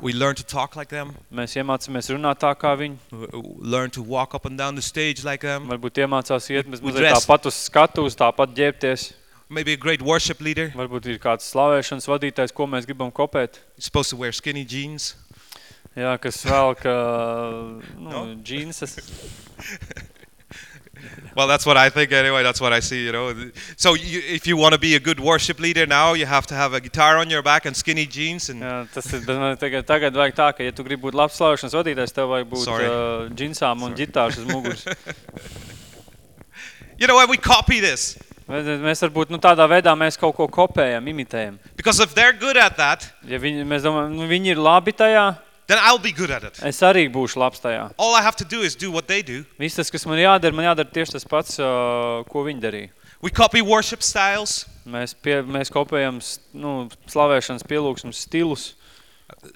Speaker 5: We learn to talk like them.
Speaker 1: Mēs iemācāmies runāt tā kā viņi.
Speaker 5: w- w- Learn to walk up and down the stage like them.
Speaker 1: Varbūt iemācās iet, mēs
Speaker 5: We
Speaker 1: mazliet
Speaker 5: dress-
Speaker 1: tāpat uz skatuves, tāpat ģērbties.
Speaker 5: Maybe a great worship leader.
Speaker 1: Varbūt ir kāds slavēšanas vadītājs, ko mēs gribam kopēt.
Speaker 5: You're supposed to wear skinny jeans.
Speaker 1: Jā, kas vēl, ka, <laughs> nu,
Speaker 5: No?
Speaker 1: džīnsas. <laughs>
Speaker 5: Well, that's what I think anyway. That's what I see, you know. So you, if you want to be a good worship leader now, you have to have a guitar on your back and skinny jeans. And
Speaker 1: Jā, tas ir, bet man tagad, tagad vajag tā, ka, ja tu gribi būt labs slavēšanas vadītājs, tev vajag būt
Speaker 5: Sorry.
Speaker 1: uh, džinsām un ģitārs uz muguras. <laughs>
Speaker 5: you know what? We copy this
Speaker 1: Mēs, mēs varbūt, nu, tādā veidā mēs kaut ko kopējam, imitējam.
Speaker 5: because if they're good at that,
Speaker 1: Ja viņi, mēs domājam, nu, viņi ir labi tajā,
Speaker 5: then I'll be good at it.
Speaker 1: es arī būšu labs tajā.
Speaker 5: All I have to do is do what they do.
Speaker 1: Viss tas, kas man jādara, man jādara tieši tas pats, uh, ko viņi darīja.
Speaker 5: We copy worship styles.
Speaker 1: Mēs, pie, mēs kopējam s- nu, slavēšanas pielūgsmes stilus.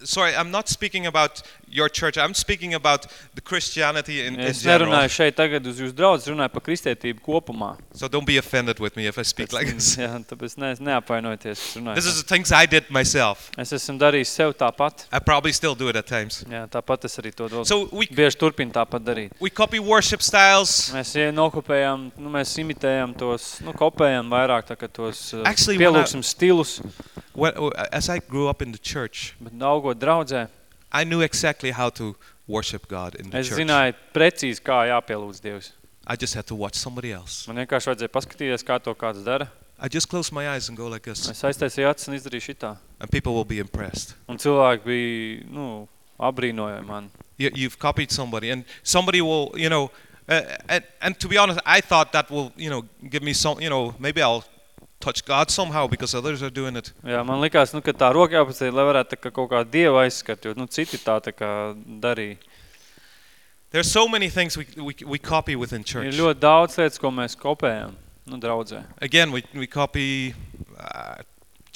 Speaker 5: Sorry, I'm not speaking about your church. I'm speaking about the Christianity in, in
Speaker 1: Es
Speaker 5: general.
Speaker 1: nerunāju šeit tagad uz jūsu draudz, runāju par kristietību kopumā.
Speaker 5: So don't be offended with me if I speak like this.
Speaker 1: Jā, tāpēc ne, neapvainojieties, es runāju.
Speaker 5: This
Speaker 1: tā.
Speaker 5: is the things I did myself.
Speaker 1: Es esmu darījis sev tāpat.
Speaker 5: I probably still do it at times.
Speaker 1: Jā, tāpat es arī to dodu.
Speaker 5: So we
Speaker 1: Bieži turpinu tāpat darīt.
Speaker 5: we copy worship styles.
Speaker 1: Mēs ie- nokopējam, nu, mēs imitējam tos, nu, kopējam vairāk tā kā tos uh,
Speaker 5: Actually, when I-
Speaker 1: pielūgsmes stilus,
Speaker 5: When, as I grew up in the church,
Speaker 1: bet augot draudzē,
Speaker 5: I knew exactly how to worship God in the
Speaker 1: es
Speaker 5: church.
Speaker 1: zināju precīzi, kā jāpielūdz Dievs.
Speaker 5: I just had to watch somebody else.
Speaker 1: Man vienkārši vajadzēja paskatīties, kā to kāds dara.
Speaker 5: I just close my eyes and go like this,
Speaker 1: Es aiztaisīju acis un izdarīju šitā.
Speaker 5: and people will be impressed.
Speaker 1: Un cilvēki bija, nu, abrīnoja man.
Speaker 5: You, you've copied somebody, and somebody will, you know, uh, and, and to be honest, I thought that will, you know, give me some, you know, maybe I'll touch God somehow because others are doing it.
Speaker 1: Jā, man likās, nu, ka tā roka jāpacēl, lai varētu tā kā kaut kā dievu aizskat, jo, nu, citi tā tā kā darīja.
Speaker 5: There's so many things we, we, we copy within
Speaker 1: Ir
Speaker 5: church.
Speaker 1: ļoti daudz lietas, ko mēs kopējam, nu, draudzē.
Speaker 5: Again, we, we copy uh,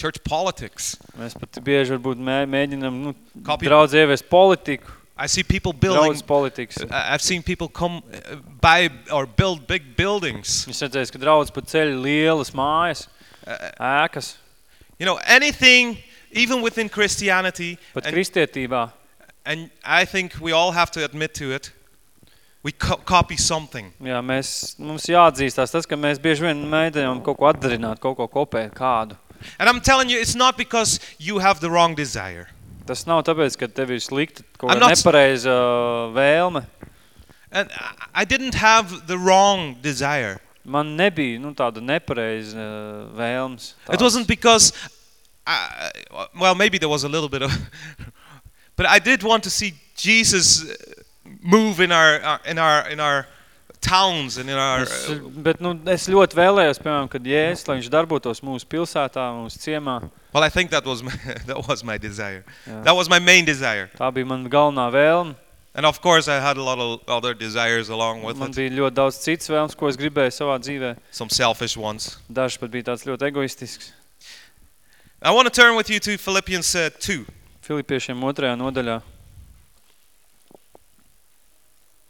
Speaker 5: church politics.
Speaker 1: Mēs pat bieži varbūt mē, mēģinam, nu,
Speaker 5: Copy-
Speaker 1: draudz ieviest politiku,
Speaker 5: I see people building.
Speaker 1: draudz politikas.
Speaker 5: I- I've seen people come uh, buy or build big buildings.
Speaker 1: Es redzēju, ka draudz pa ceļu lielas mājas,
Speaker 5: Uh,
Speaker 1: ēkas,
Speaker 5: you know, anything, even within Christianity,
Speaker 1: pat
Speaker 5: and,
Speaker 1: kristietībā.
Speaker 5: and I think we all have to admit to it. We co- copy something.
Speaker 1: Jā, mēs, mums jāatzīstās tas, ka mēs bieži vien mēģinām kaut ko atdarināt, kaut ko kopēt kādu.
Speaker 5: And I'm telling you, it's not because you have the wrong desire.
Speaker 1: Tas nav tāpēc, ka tev ir slikta kaut kāda nepareiza vēlme.
Speaker 5: And I- didn't have the wrong desire.
Speaker 1: Man nebija nu, tāda nepareiza uh, vēlmes.
Speaker 5: It wasn't because, I, well, maybe there was a little bit of, <laughs> but I did want to see Jesus uh, move in our, our in our in our towns and in our.
Speaker 1: Es,
Speaker 5: uh,
Speaker 1: bet nu, es ļoti vēlējos, piemēram, kad Jēzus, lai viņš darbotos mūsu pilsētā, mūsu ciemā.
Speaker 5: well, I think that was my, <laughs> that was my desire.
Speaker 1: Jā.
Speaker 5: That was my main desire.
Speaker 1: Tā bija mana galvenā vēlme.
Speaker 5: And of course, I had a lot of other desires along with
Speaker 1: Man
Speaker 5: it.
Speaker 1: bija ļoti daudz citas vēlmes, ko es gribēju savā dzīvē.
Speaker 5: Some selfish ones.
Speaker 1: Dažs pat bija tāds ļoti egoistisks.
Speaker 5: I want to turn with you to Philippians uh, 2.
Speaker 1: Filipiešiem otrajā nodaļā.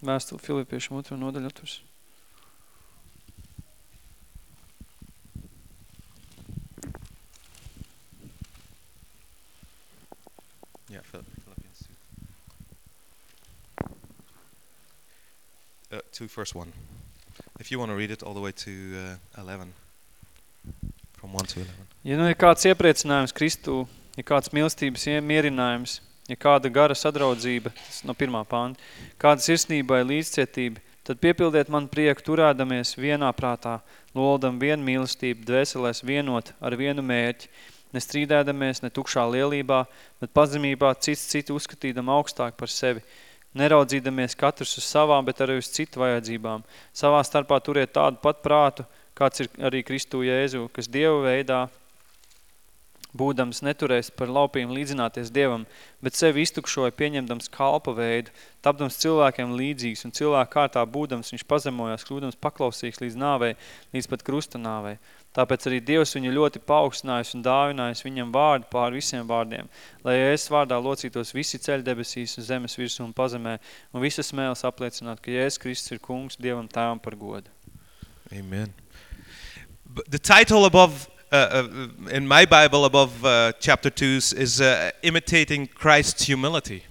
Speaker 1: Vēstuli Filipiešiem otro nodaļu atvers.
Speaker 5: Jā, Philippians 2. Uh, 2 first 1. If you want to read it all the way to uh, 11. From 1 to 11.
Speaker 1: Ja nu ir kāds iepriecinājums Kristu, ir kāds milstības mierinājums, ja kāda gara sadraudzība, tas no pirmā pānta, kāda sirsnībai līdzcietība, tad piepildiet man prieku turēdamies vienā prātā, loldam vienu mīlestību, dvēselēs vienot ar vienu mērķi, ne strīdēdamies, ne tukšā lielībā, bet pazemībā cits citu uzskatīdam augstāk par sevi, neraudzīdamies katrs uz savām, bet arī uz citu vajadzībām. Savā starpā turiet tādu pat prātu, kāds ir arī Kristū Jēzu, kas Dievu veidā būdams neturēs par laupījumu līdzināties Dievam, bet sevi iztukšoja pieņemdams kalpa veidu, tapdams cilvēkiem līdzīgs un cilvēku kārtā būdams viņš pazemojās, kļūdams paklausīgs līdz nāvei, līdz pat krusta nāvei. Tāpēc arī Dievs viņu ļoti paaugstinājis un dāvinājis viņam vārdu pār visiem vārdiem, lai es vārdā locītos visi ceļi debesīs un zemes virsū un pazemē, un visas mēles apliecināt, ka Jēzus Kristus ir kungs Dievam tēvam par godu.
Speaker 5: Amen. B- The title above, in my Bible, above uh, chapter 2 is uh, Imitating Christ's Humility.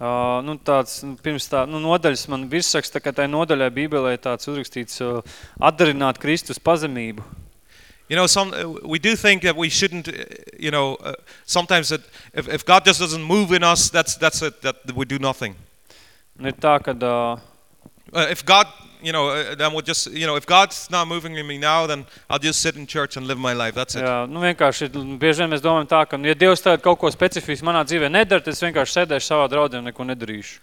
Speaker 1: Uh, nu, tāds, nu, pirms tā, nu, nodaļas man kā tai nodaļai Bībelē tāds uzrakstīts uh, atdarināt Kristus pazemību.
Speaker 5: You know, some uh, we do think that we shouldn't. Uh, you know, uh, sometimes that if, if God just doesn't move in us, that's that's it. That we do nothing.
Speaker 1: Ir tā, ka uh,
Speaker 5: Uh, if God, you know, uh, then we'll just, you know, if God's not moving in me now, then I'll just sit in church and live my life. That's it.
Speaker 1: jā, nu, vienkārši, ir- bieži vien mēs domājam tā, ka, nu, ja Dievs tagad kaut ko specifisku manā dzīvē nedara, tad es vienkārši sēdēšu savā draudē un neko nedarīšu.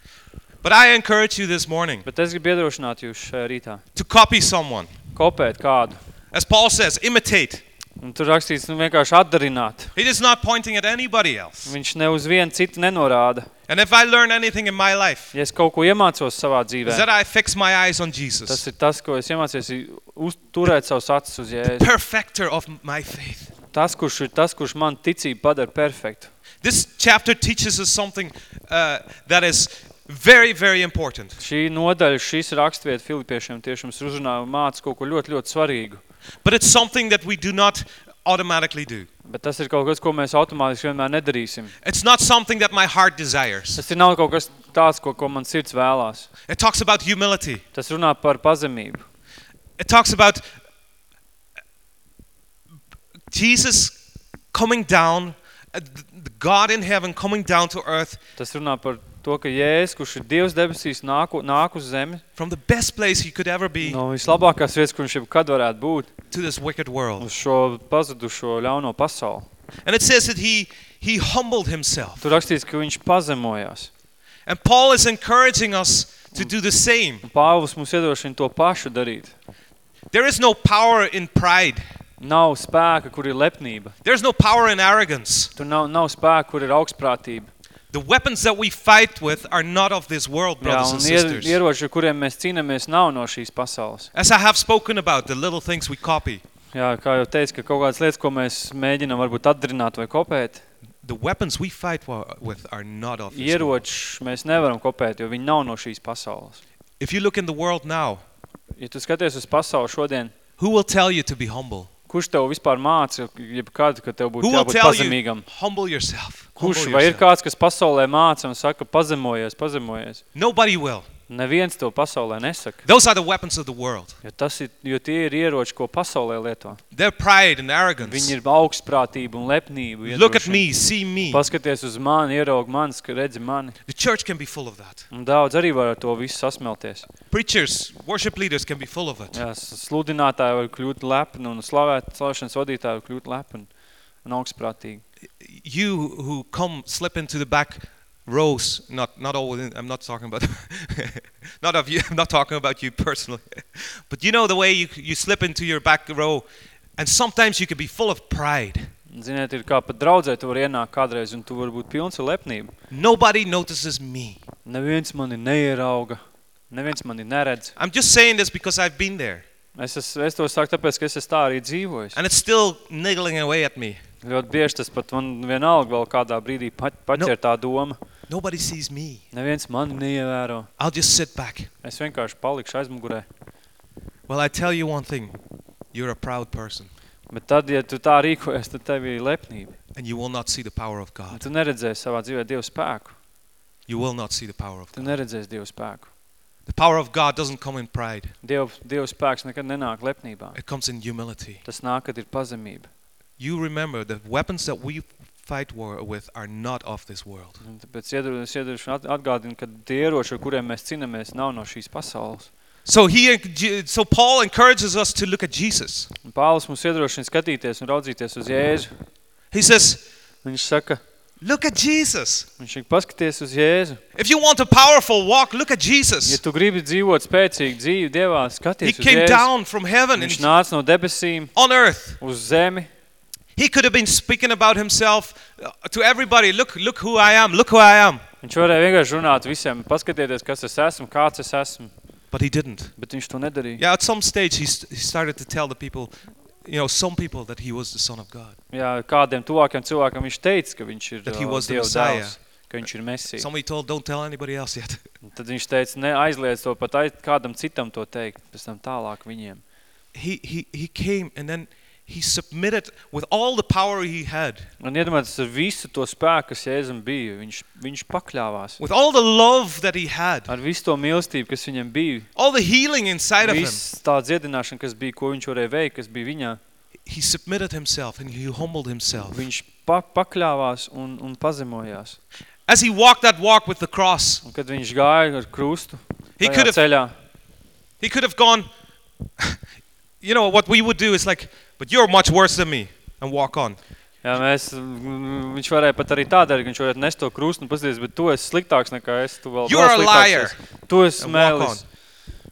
Speaker 5: But I encourage you this morning
Speaker 1: Bet es gribu iedrošināt jūs šajā rītā.
Speaker 5: to copy someone.
Speaker 1: Kopēt kādu.
Speaker 5: As Paul says, imitate.
Speaker 1: Un tur rakstīts, nu, vienkārši atdarināt.
Speaker 5: He is not pointing at anybody else.
Speaker 1: Viņš ne uz vienu citu nenorāda.
Speaker 5: And if I learn anything in my life,
Speaker 1: Ja es kaut ko iemācos savā
Speaker 5: is
Speaker 1: dzīvē,
Speaker 5: that I fix my eyes on
Speaker 1: tas
Speaker 5: Jesus,
Speaker 1: ir tas, ko es iemācījos, ir uzturēt savus acis uz Jēzu.
Speaker 5: perfecter of my faith.
Speaker 1: Tas, kurš ir tas, kurš man ticību padara perfektu.
Speaker 5: This chapter teaches us something uh, that is very, very important.
Speaker 1: Šī nodaļa, šīs rakstvieta Filipiešiem tieši mums uzrunā un māca kaut ko ļoti, ļoti svarīgu.
Speaker 5: But it's something that we do not automatically do.
Speaker 1: Bet tas ir kaut kas, ko mēs automātiski vienmēr nedarīsim.
Speaker 5: It's not something that my heart desires.
Speaker 1: Tas ir nav kaut kas tāds, ko, ko man sirds vēlās.
Speaker 5: It talks about humility.
Speaker 1: Tas runā par pazemību.
Speaker 5: It talks about Jesus coming down, uh, God in heaven coming down to earth
Speaker 1: Tas runā par to, ka Jēzus, kurš ir Dievs debesīs, nāk, nāk uz zemi,
Speaker 5: from the best place he could ever be
Speaker 1: no vislabākās vietas, kur viņš jebkad varētu būt,
Speaker 5: to this wicked world.
Speaker 1: uz šo pazudušo ļauno pasauli.
Speaker 5: And it says that he, he humbled himself.
Speaker 1: Tur rakstīts, ka viņš pazemojās.
Speaker 5: And Paul is encouraging us to do the same.
Speaker 1: Un Pāvils mums iedrošina to pašu darīt.
Speaker 5: There is no power in pride.
Speaker 1: Nav spēka, kur ir lepnība.
Speaker 5: There's no power in arrogance.
Speaker 1: Tur nav, nav spēka, kur ir augstprātība.
Speaker 5: The weapons that we fight with are not of this world,
Speaker 1: Jā,
Speaker 5: brothers
Speaker 1: un
Speaker 5: and
Speaker 1: ier,
Speaker 5: sisters.
Speaker 1: ieroči, ar kuriem mēs cīnāmies, nav no šīs pasaules.
Speaker 5: As I have spoken about, the little things we copy,
Speaker 1: Jā, kā jau teicu, ka kaut kādas lietas, ko mēs mēģinām varbūt atdarināt vai kopēt,
Speaker 5: the weapons we fight wa- with are not of this world.
Speaker 1: ieroči mēs nevaram kopēt, jo viņi nav no šīs pasaules.
Speaker 5: If you look in the world now,
Speaker 1: Ja tu skaties uz pasauli šodien,
Speaker 5: who will tell you to be humble?
Speaker 1: Kurš tev vispār māca, jebkad, ka tev būtu jābūt
Speaker 5: tell you,
Speaker 1: pazemīgam?
Speaker 5: humble yourself?
Speaker 1: Kurš
Speaker 5: Humble
Speaker 1: vai ir
Speaker 5: yourself.
Speaker 1: kāds, kas pasaulē māca un saka, pazemojies, pazemojies?
Speaker 5: Nobody will.
Speaker 1: Neviens to pasaulē nesaka.
Speaker 5: Those are the weapons of the world.
Speaker 1: Jo, tas ir, jo tie ir ieroči, ko pasaulē lieto.
Speaker 5: Their pride and arrogance.
Speaker 1: Viņi ir augstprātība un lepnība.
Speaker 5: Look at
Speaker 1: iedrošina.
Speaker 5: me, see me.
Speaker 1: Paskaties uz mani, ieraug manis, ka redzi mani.
Speaker 5: The church can be full of that.
Speaker 1: Un daudz arī var ar to visu sasmelties.
Speaker 5: Preachers, worship leaders can be full of it.
Speaker 1: Jā, s- sludinātāji var kļūt lepni un slavēt, slavēšanas vadītāji var kļūt lepni un augstprātīgi.
Speaker 5: You who come slip into the back rows, not not all. within- I'm not talking about, <laughs> not of you. I'm not talking about you personally, <laughs> but you know the way you you slip into your back row, and sometimes you can be full of pride.
Speaker 1: Ziniet, ir kā pat draudzē, tu var ienākt kādreiz un tu var būt pilns ar lepnību.
Speaker 5: Nobody notices me.
Speaker 1: Neviens mani neierauga, neviens mani neredz.
Speaker 5: I'm just saying this because I've been there,
Speaker 1: Es, es, es to saku tāpēc, ka es esmu tā arī dzīvojis.
Speaker 5: and it's still niggling away at me.
Speaker 1: Ļoti bieži tas pat man vienalga vēl kādā brīdī pa- paķer tā doma.
Speaker 5: Nobody sees me.
Speaker 1: Neviens mani neievēro.
Speaker 5: I'll just sit back.
Speaker 1: Es vienkārši palikšu aizmugurē.
Speaker 5: Well, I tell you one thing: you're a proud person,
Speaker 1: Bet tad, ja tu tā rīkojies, tad tev ir lepnība.
Speaker 5: and you will not see the power of
Speaker 1: Un
Speaker 5: God.
Speaker 1: tu neredzēsi savā dzīvē Dievu spēku.
Speaker 5: You will not see the power of
Speaker 1: Tu
Speaker 5: God.
Speaker 1: neredzēsi Dievu spēku.
Speaker 5: The power of God doesn't come in pride.
Speaker 1: Dieva, Dieva spēks nekad nenāk lepnībā.
Speaker 5: It comes in humility.
Speaker 1: Tas nāk, kad ir pazemība.
Speaker 5: You remember the weapons that we fight war with are not of this world.
Speaker 1: Tāpēc iedur- es iedošu at- atgādinu, ka tie ieroči, ar kuriem mēs cīnāmies, nav no šīs pasaules.
Speaker 5: So he so Paul encourages us to look at Jesus.
Speaker 1: Pāvils mums iedrošina skatīties un raudzīties uz Jēzu.
Speaker 5: He says,
Speaker 1: Viņš saka,
Speaker 5: look at Jesus.
Speaker 1: viņš saka, paskaties uz Jēzu.
Speaker 5: If you want a powerful walk, look at
Speaker 1: Ja
Speaker 5: Jesus.
Speaker 1: tu gribi dzīvot spēcīgu dzīvi Dievā,
Speaker 5: He
Speaker 1: skaties uz
Speaker 5: came down from heaven and
Speaker 1: Viņš nāca no debesīm
Speaker 5: on earth.
Speaker 1: uz zemi.
Speaker 5: He could have been speaking about himself uh, to everybody. Look, look who I am. Look who I am.
Speaker 1: Viņš varēja vienkārši runāt visiem, paskatieties, kas es esmu, kāds es esmu,
Speaker 5: But he didn't.
Speaker 1: bet viņš to nedarīja.
Speaker 5: Yeah, at some stage he, st- he started to tell the people, you know, some people that he was the son of God.
Speaker 1: Jā, kādiem tuvākiem cilvēkiem viņš teica, ka viņš ir
Speaker 5: That he
Speaker 1: uh,
Speaker 5: was the
Speaker 1: Dieva
Speaker 5: Messiah.
Speaker 1: dēls, ka viņš ir Mesija.
Speaker 5: Somebody told, don't tell anybody else yet. <laughs>
Speaker 1: Un Tad viņš teica, ne aizliedz to pat aiz, kādam citam to teikt, pēc tam tālāk viņiem.
Speaker 5: he, he, he came and then he submitted with all the power he had,
Speaker 1: Un iedomājieties ar visu to spēku, kas Jēzum bija, viņš, viņš pakļāvās.
Speaker 5: with all the love that he had,
Speaker 1: Ar visu to mīlestību, kas viņam bija,
Speaker 5: all the healing inside of him.
Speaker 1: viss tā dziedināšana, kas bija, ko viņš varēja veikt, kas bija viņā,
Speaker 5: He submitted himself and he humbled himself.
Speaker 1: viņš pa, pakļāvās un, un pazemojās.
Speaker 5: As he walked that walk with the cross,
Speaker 1: Un kad viņš gāja ar krustu
Speaker 5: He
Speaker 1: tajā
Speaker 5: could have-
Speaker 1: ceļā,
Speaker 5: he could have gone, <laughs> you know, what we would do is like, but you're much worse than me, and walk on.
Speaker 1: jā, mēs, mm, viņš varēja pat arī tā darīt, ka viņš varētu nest to krustu un pasties, bet tu esi sliktāks nekā es, tu vēl,
Speaker 5: You're
Speaker 1: vēl
Speaker 5: a
Speaker 1: sliktāks
Speaker 5: liar.
Speaker 1: esi. Tu esi
Speaker 5: And walk
Speaker 1: smēlis.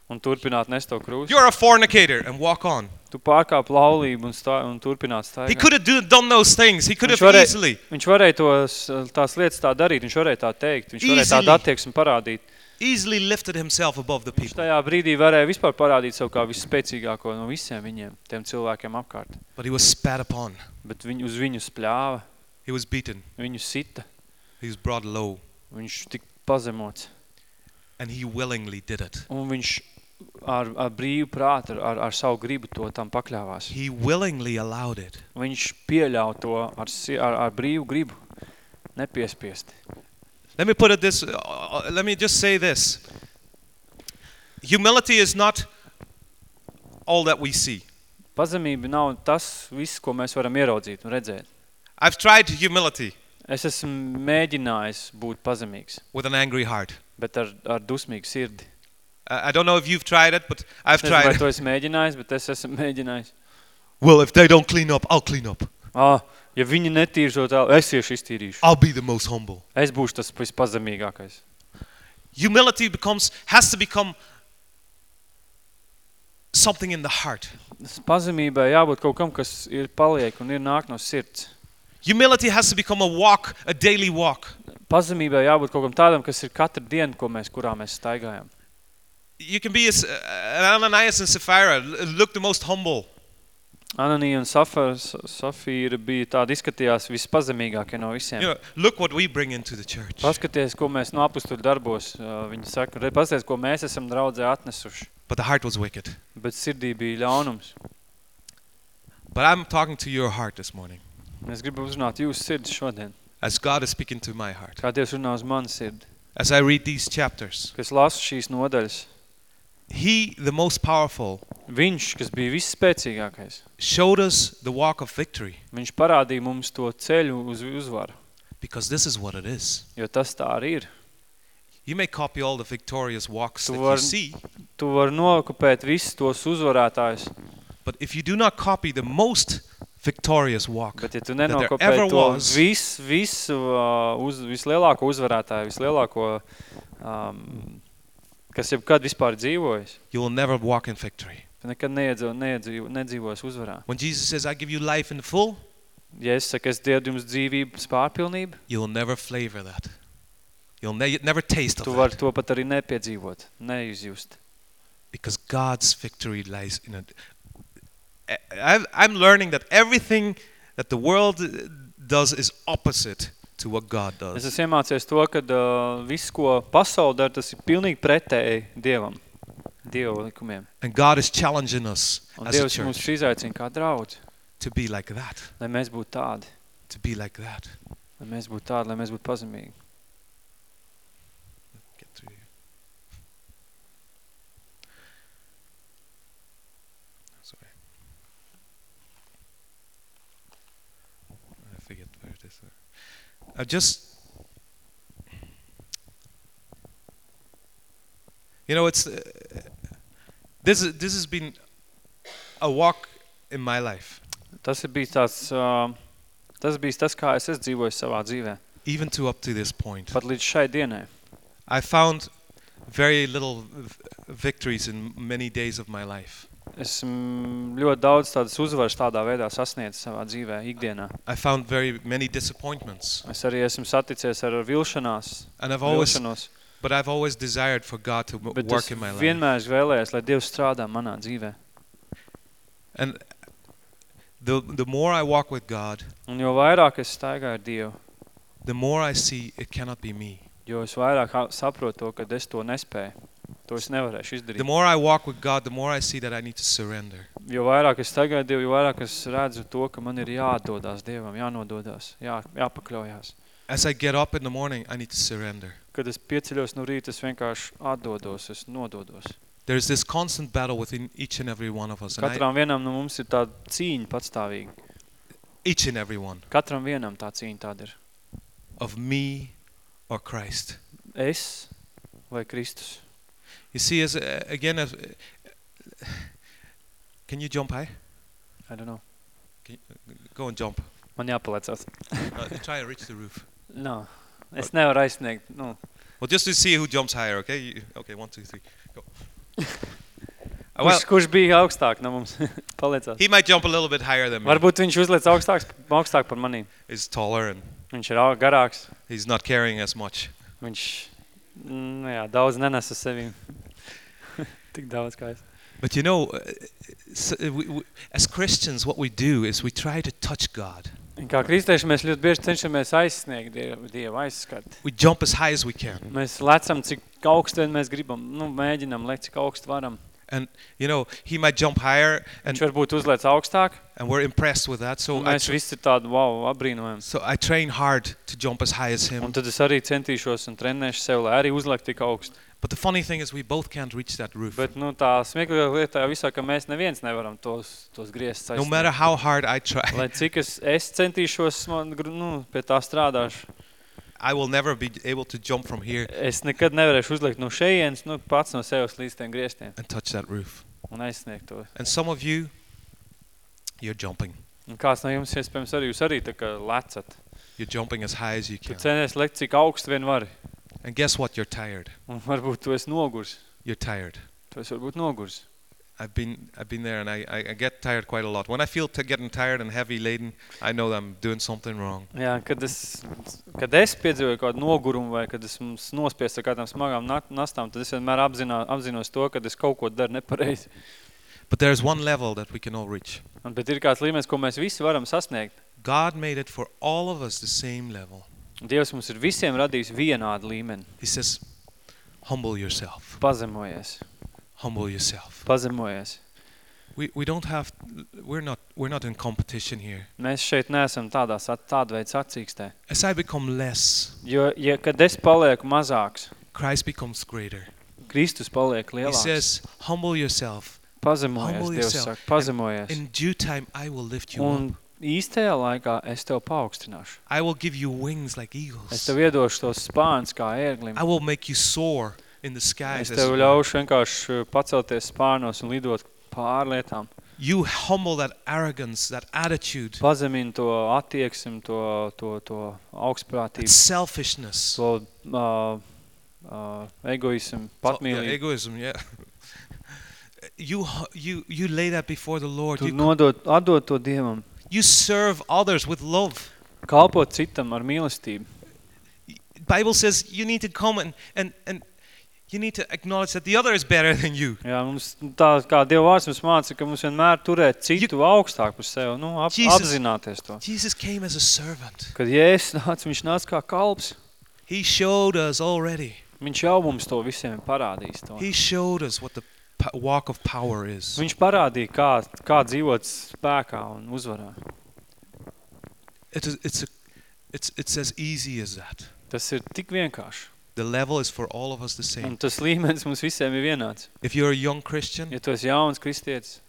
Speaker 1: Un turpināt nest to krustu.
Speaker 5: You're a fornicator, and walk on.
Speaker 1: Tu pārkāp laulību un, stā, un turpināt
Speaker 5: He
Speaker 1: staigāt.
Speaker 5: could have do, done those things. He could
Speaker 1: Viņš
Speaker 5: have
Speaker 1: varēja-
Speaker 5: easily,
Speaker 1: Viņš varēja tos, tās lietas tā darīt, viņš varēja tā teikt, viņš varēja
Speaker 5: Easily.
Speaker 1: tādu attieksmi parādīt.
Speaker 5: Easily lifted himself above the
Speaker 1: Viņš
Speaker 5: people.
Speaker 1: tajā brīdī varēja vispār parādīt sev kā visspēcīgāko no visiem viņiem, tiem cilvēkiem apkārt.
Speaker 5: But he was spat upon.
Speaker 1: Bet viņu, uz viņu spļāva,
Speaker 5: He was beaten.
Speaker 1: viņu sita,
Speaker 5: He was brought low.
Speaker 1: viņš tik pazemots.
Speaker 5: And he willingly did it.
Speaker 1: Un viņš ar, ar brīvu prātu, ar, ar savu gribu to tam pakļāvās.
Speaker 5: He willingly allowed it.
Speaker 1: Viņš pieļauj to ar, ar, ar brīvu gribu, nepiespiesti.
Speaker 5: Let me put it this, uh, let me just say this. Humility is not all that we see.
Speaker 1: Pazemība nav tas viss, ko mēs varam ieraudzīt un redzēt.
Speaker 5: I've tried humility
Speaker 1: Es esmu mēģinājis būt pazemīgs,
Speaker 5: with an angry heart.
Speaker 1: bet ar, ar dusmīgu sirdi.
Speaker 5: I don't know if you've tried it, but I've
Speaker 1: Es
Speaker 5: tried
Speaker 1: to
Speaker 5: it.
Speaker 1: esi mēģinājis, bet es esmu mēģinājis.
Speaker 5: Well, if they don't clean up, I'll clean up.
Speaker 1: Ah, ja viņi netīr šo tā, es iešu iztīrīšu.
Speaker 5: I'll be the most humble.
Speaker 1: Es būšu tas vispazemīgākais.
Speaker 5: Humility becomes, has to become something in the heart.
Speaker 1: Tas Pazemībai jābūt kaut kam, kas ir paliek un ir nāk no sirds.
Speaker 5: Humility has to become a walk, a daily walk.
Speaker 1: Pazemībai jābūt kaut kam tādam, kas ir katru dienu, ko mēs, kurā mēs staigājam.
Speaker 5: You can be as, uh, an Ananias and Sapphira, l- look the most humble.
Speaker 1: Ananija un Safara, Safīra bija tādi izskatījās vispazemīgākie no visiem.
Speaker 5: You know, look what we bring into the church.
Speaker 1: Paskaties, ko mēs no apustuļu darbos, uh, viņi saka, re- paskaties, ko mēs esam draudzē atnesuši.
Speaker 5: But the heart was wicked.
Speaker 1: Bet sirdī bija ļaunums.
Speaker 5: But I'm talking to your heart this morning.
Speaker 1: Es gribu uzrunāt jūsu sirdi šodien.
Speaker 5: As God is speaking to my heart.
Speaker 1: Kā Dievs runā uz manu sirdi.
Speaker 5: As I read these chapters.
Speaker 1: Kas lasu šīs nodaļas.
Speaker 5: He, the most powerful,
Speaker 1: Viņš, kas bija visspēcīgākais,
Speaker 5: showed us the walk of victory.
Speaker 1: viņš parādīja mums to ceļu uz uzvaru.
Speaker 5: Because this is what it is.
Speaker 1: Jo tas tā arī ir.
Speaker 5: You may copy all the victorious walks
Speaker 1: Tu
Speaker 5: that you
Speaker 1: vari-
Speaker 5: see,
Speaker 1: Tu vari nokopēt visus tos uzvarētājus,
Speaker 5: but if you do not copy the most victorious walk,
Speaker 1: bet ja tu
Speaker 5: there
Speaker 1: nenokopē
Speaker 5: ever
Speaker 1: to
Speaker 5: was.
Speaker 1: vis, visu, uh, uz, vislielāko uzvarētāju, vislielāko, um, kas jebkad vispār dzīvojis,
Speaker 5: you will never walk in victory.
Speaker 1: nekad neiedzīvo, neiedzīvo, nedzīvos uzvarā.
Speaker 5: When Jesus says, I give you life in full,
Speaker 1: Ja es saku, es diedu jums dzīvības pārpilnību,
Speaker 5: you will never flavor that. You'll ne- never taste of
Speaker 1: tu vari
Speaker 5: that.
Speaker 1: to pat arī nepiedzīvot, neizjust.
Speaker 5: Because God's victory lies in it. I'm learning that everything that the world does is opposite to what God does.
Speaker 1: Es esmu iemācies to, ka uh, viss, ko pasaule dara, tas ir pilnīgi pretēji Dievam, Dieva likumiem.
Speaker 5: And God is challenging us
Speaker 1: Un
Speaker 5: as a church.
Speaker 1: mūs izaicina kā draudz.
Speaker 5: To be like that.
Speaker 1: Lai mēs būtu tādi.
Speaker 5: To be like that.
Speaker 1: Lai mēs būtu tādi, lai mēs būtu pazemīgi.
Speaker 5: Forget where it is. I just. You know, it's. Uh, this, is- this has been a walk in my life,
Speaker 1: Tas ir bijis tāds, uh, tas bijis tas, kā es esmu dzīvojis savā dzīvē.
Speaker 5: even to up to this point.
Speaker 1: Pat līdz šai dienai.
Speaker 5: I found very little victories in many days of my life.
Speaker 1: Esmu ļoti daudz tādas uzvaras tādā veidā sasniedzis savā dzīvē, ikdienā.
Speaker 5: I found very many disappointments.
Speaker 1: Es arī esmu saticies ar vilšanās,
Speaker 5: And I've always,
Speaker 1: vilšanos,
Speaker 5: but I've always desired for God to m-
Speaker 1: bet
Speaker 5: work
Speaker 1: es
Speaker 5: in my life.
Speaker 1: vienmēr esmu vēlējies, lai Dievs strādā manā dzīvē.
Speaker 5: And the, the more I walk with God,
Speaker 1: Un jo vairāk es staigāju ar Dievu,
Speaker 5: the more I see it cannot be me.
Speaker 1: jo es vairāk a- saprotu to, ka es to nespēju. To es nevarēšu
Speaker 5: The
Speaker 1: izdarīt.
Speaker 5: more I walk with God, the more I see that I need to surrender.
Speaker 1: Jo vairāk es staigāju ar Dievu, jo vairāk es redzu to, ka man ir jāatdodās Dievam, jānododās, jā, jāpakļaujās.
Speaker 5: As I get up in the morning, I need to surrender.
Speaker 1: Kad es pieceļos no rīta, es vienkārši atdodos, es nododos.
Speaker 5: There's this constant battle within each and every one of us. And I,
Speaker 1: Katram vienam no mums ir tāda cīņa patstāvīga.
Speaker 5: each and every one
Speaker 1: Katram vienam tā cīņa tāda ir.
Speaker 5: of me or Christ.
Speaker 1: Es vai Kristus?
Speaker 5: You see, as uh, again, as, can you jump high?
Speaker 1: I don't know.
Speaker 5: Go and jump.
Speaker 1: Man jāpalecās.
Speaker 5: Uh, try to reach the roof. <laughs>
Speaker 1: No. Es nevaru aizsniegt. No.
Speaker 5: Well, just to see who jumps higher, okay? You, okay, one, two, three, go. <laughs> Uh,
Speaker 1: kurš,
Speaker 5: well,
Speaker 1: kurš bija augstāk no <laughs> mums? Palicās.
Speaker 5: he might jump a little bit higher than me.
Speaker 1: Varbūt viņš uzliec augstāks, augstāk par manīm.
Speaker 5: He's taller and
Speaker 1: Viņš ir garāks.
Speaker 5: he's not carrying as much.
Speaker 1: Viņš nu, jā, daudz nenes uz. Tik daudz kā es.
Speaker 5: But you know, uh, s- uh, we, we, as Christians, what we do is we try to touch God.
Speaker 1: Un Kā kristieši mēs ļoti bieži cenšamies aizsniegt Dievu, Dievu aizskat.
Speaker 5: We jump as high as we can.
Speaker 1: Mēs lecam, cik augstu vien mēs gribam. Nu, mēģinam lekt, cik augstu varam.
Speaker 5: And, you know, he might jump higher and,
Speaker 1: Viņš varbūt uzliec augstāk.
Speaker 5: and we're impressed with that. So
Speaker 1: Un
Speaker 5: I,
Speaker 1: mēs
Speaker 5: tr-
Speaker 1: visi ir tādi, wow, apbrīnojam.
Speaker 5: so I train hard to jump as high as him.
Speaker 1: Un tad es arī centīšos un trenēšu sev, lai arī uzliek tik augstu.
Speaker 5: But the funny thing is we both can't reach that roof.
Speaker 1: Bet, nu, tā smieklīgā lieta jau visā, ka mēs neviens nevaram tos, tos griezt
Speaker 5: no matter how hard I try,
Speaker 1: Lai cik es, es centīšos, man, gr- nu, pie tā strādāšu.
Speaker 5: I will never be able to jump from here
Speaker 1: Es nekad nevarēšu uzlikt no šejienes, nu, pats no sevis līdz tiem griestiem
Speaker 5: and touch that roof.
Speaker 1: un aizsniegt to.
Speaker 5: And some of you, you're jumping.
Speaker 1: Un kāds no jums, iespējams, arī jūs arī tā kā lecat.
Speaker 5: You're jumping as high as you
Speaker 1: Tu
Speaker 5: can.
Speaker 1: cenies lekt, cik augstu vien vari.
Speaker 5: And guess what? You're tired.
Speaker 1: Un varbūt tu esi nogurs.
Speaker 5: You're tired.
Speaker 1: Tu esi varbūt nogurs.
Speaker 5: I've been I've been there, and I, I, I get tired quite a lot. When I feel t- getting tired and heavy laden, I know that I'm doing something wrong.
Speaker 1: Jā, kad es, kad es piedzīvoju kādu nogurumu vai kad esmu nospiests ar kādām smagām nak- nastām, tad es vienmēr apzinā, apzinos to, ka es kaut ko daru nepareizi.
Speaker 5: But there's one level that we can all reach.
Speaker 1: Un, bet ir kāds līmenis, ko mēs visi varam sasniegt.
Speaker 5: God made it for all of us the same level.
Speaker 1: Dievs mums ir visiem radījis vienādu līmeni.
Speaker 5: He says, "Humble yourself.
Speaker 1: Pazemojies.
Speaker 5: Humble yourself."
Speaker 1: Pazemojies.
Speaker 5: We we don't have we're not we're not in competition here.
Speaker 1: Mēs šeit neesam tādā, sa- tāda veida sacīkstē.
Speaker 5: As I become less,
Speaker 1: Jo, ja, kad es palieku mazāks,
Speaker 5: Christ becomes greater.
Speaker 1: Kristus paliek
Speaker 5: He
Speaker 1: lielāks.
Speaker 5: says, "Humble yourself.
Speaker 1: Pazemojies,
Speaker 5: humble
Speaker 1: Dievs
Speaker 5: yourself,
Speaker 1: saka, pazemojies.
Speaker 5: In due time, I will lift you up.
Speaker 1: Un īstajā laikā es tev paaugstināšu.
Speaker 5: I will give you wings like
Speaker 1: Es
Speaker 5: eagles.
Speaker 1: tev iedošu tos spāns kā ērglim.
Speaker 5: I will make you soar in the
Speaker 1: Es
Speaker 5: skies. as
Speaker 1: tev
Speaker 5: you-
Speaker 1: ļaušu vienkārši uh, pacelties spānos un lidot pārlietām.
Speaker 5: You humble that arrogance, that attitude,
Speaker 1: Pazemin to attieksmi, to, to, to
Speaker 5: that
Speaker 1: augstprātību,
Speaker 5: selfishness.
Speaker 1: to uh, uh, egoismu,
Speaker 5: So- yeah,
Speaker 1: patmīlību.
Speaker 5: egoism, yeah. <laughs> you hu- you you lay that before the Lord.
Speaker 1: Tu
Speaker 5: You,
Speaker 1: nodot, atdot to Dievam.
Speaker 5: You serve others with love.
Speaker 1: Kalpot citam ar mīlestību.
Speaker 5: Bible says you need to come and and and you need to acknowledge that the other is better than you.
Speaker 1: Jā, mums tā kā Dieva vārds mums māca, ka mums vienmēr turēt citu augstāk par sevi, nu, ap,
Speaker 5: Jesus-
Speaker 1: apzināties to.
Speaker 5: Jesus came as a servant.
Speaker 1: Kad Jēzus nāca, viņš nāca kā kalps.
Speaker 5: He showed us already.
Speaker 1: Viņš jau mums to visiem ir parādījis. To.
Speaker 5: He showed us what the p- walk of power is.
Speaker 1: Viņš parādīja, kā, kā dzīvot spēkā un uzvarā.
Speaker 5: It is it's a it's it's as easy as that.
Speaker 1: Tas ir tik vienkārši.
Speaker 5: The level is for all of us the
Speaker 1: Un
Speaker 5: same.
Speaker 1: tas līmenis mums visiem ir vienāds.
Speaker 5: If you're a young Christian,
Speaker 1: Ja tu esi jauns kristietis,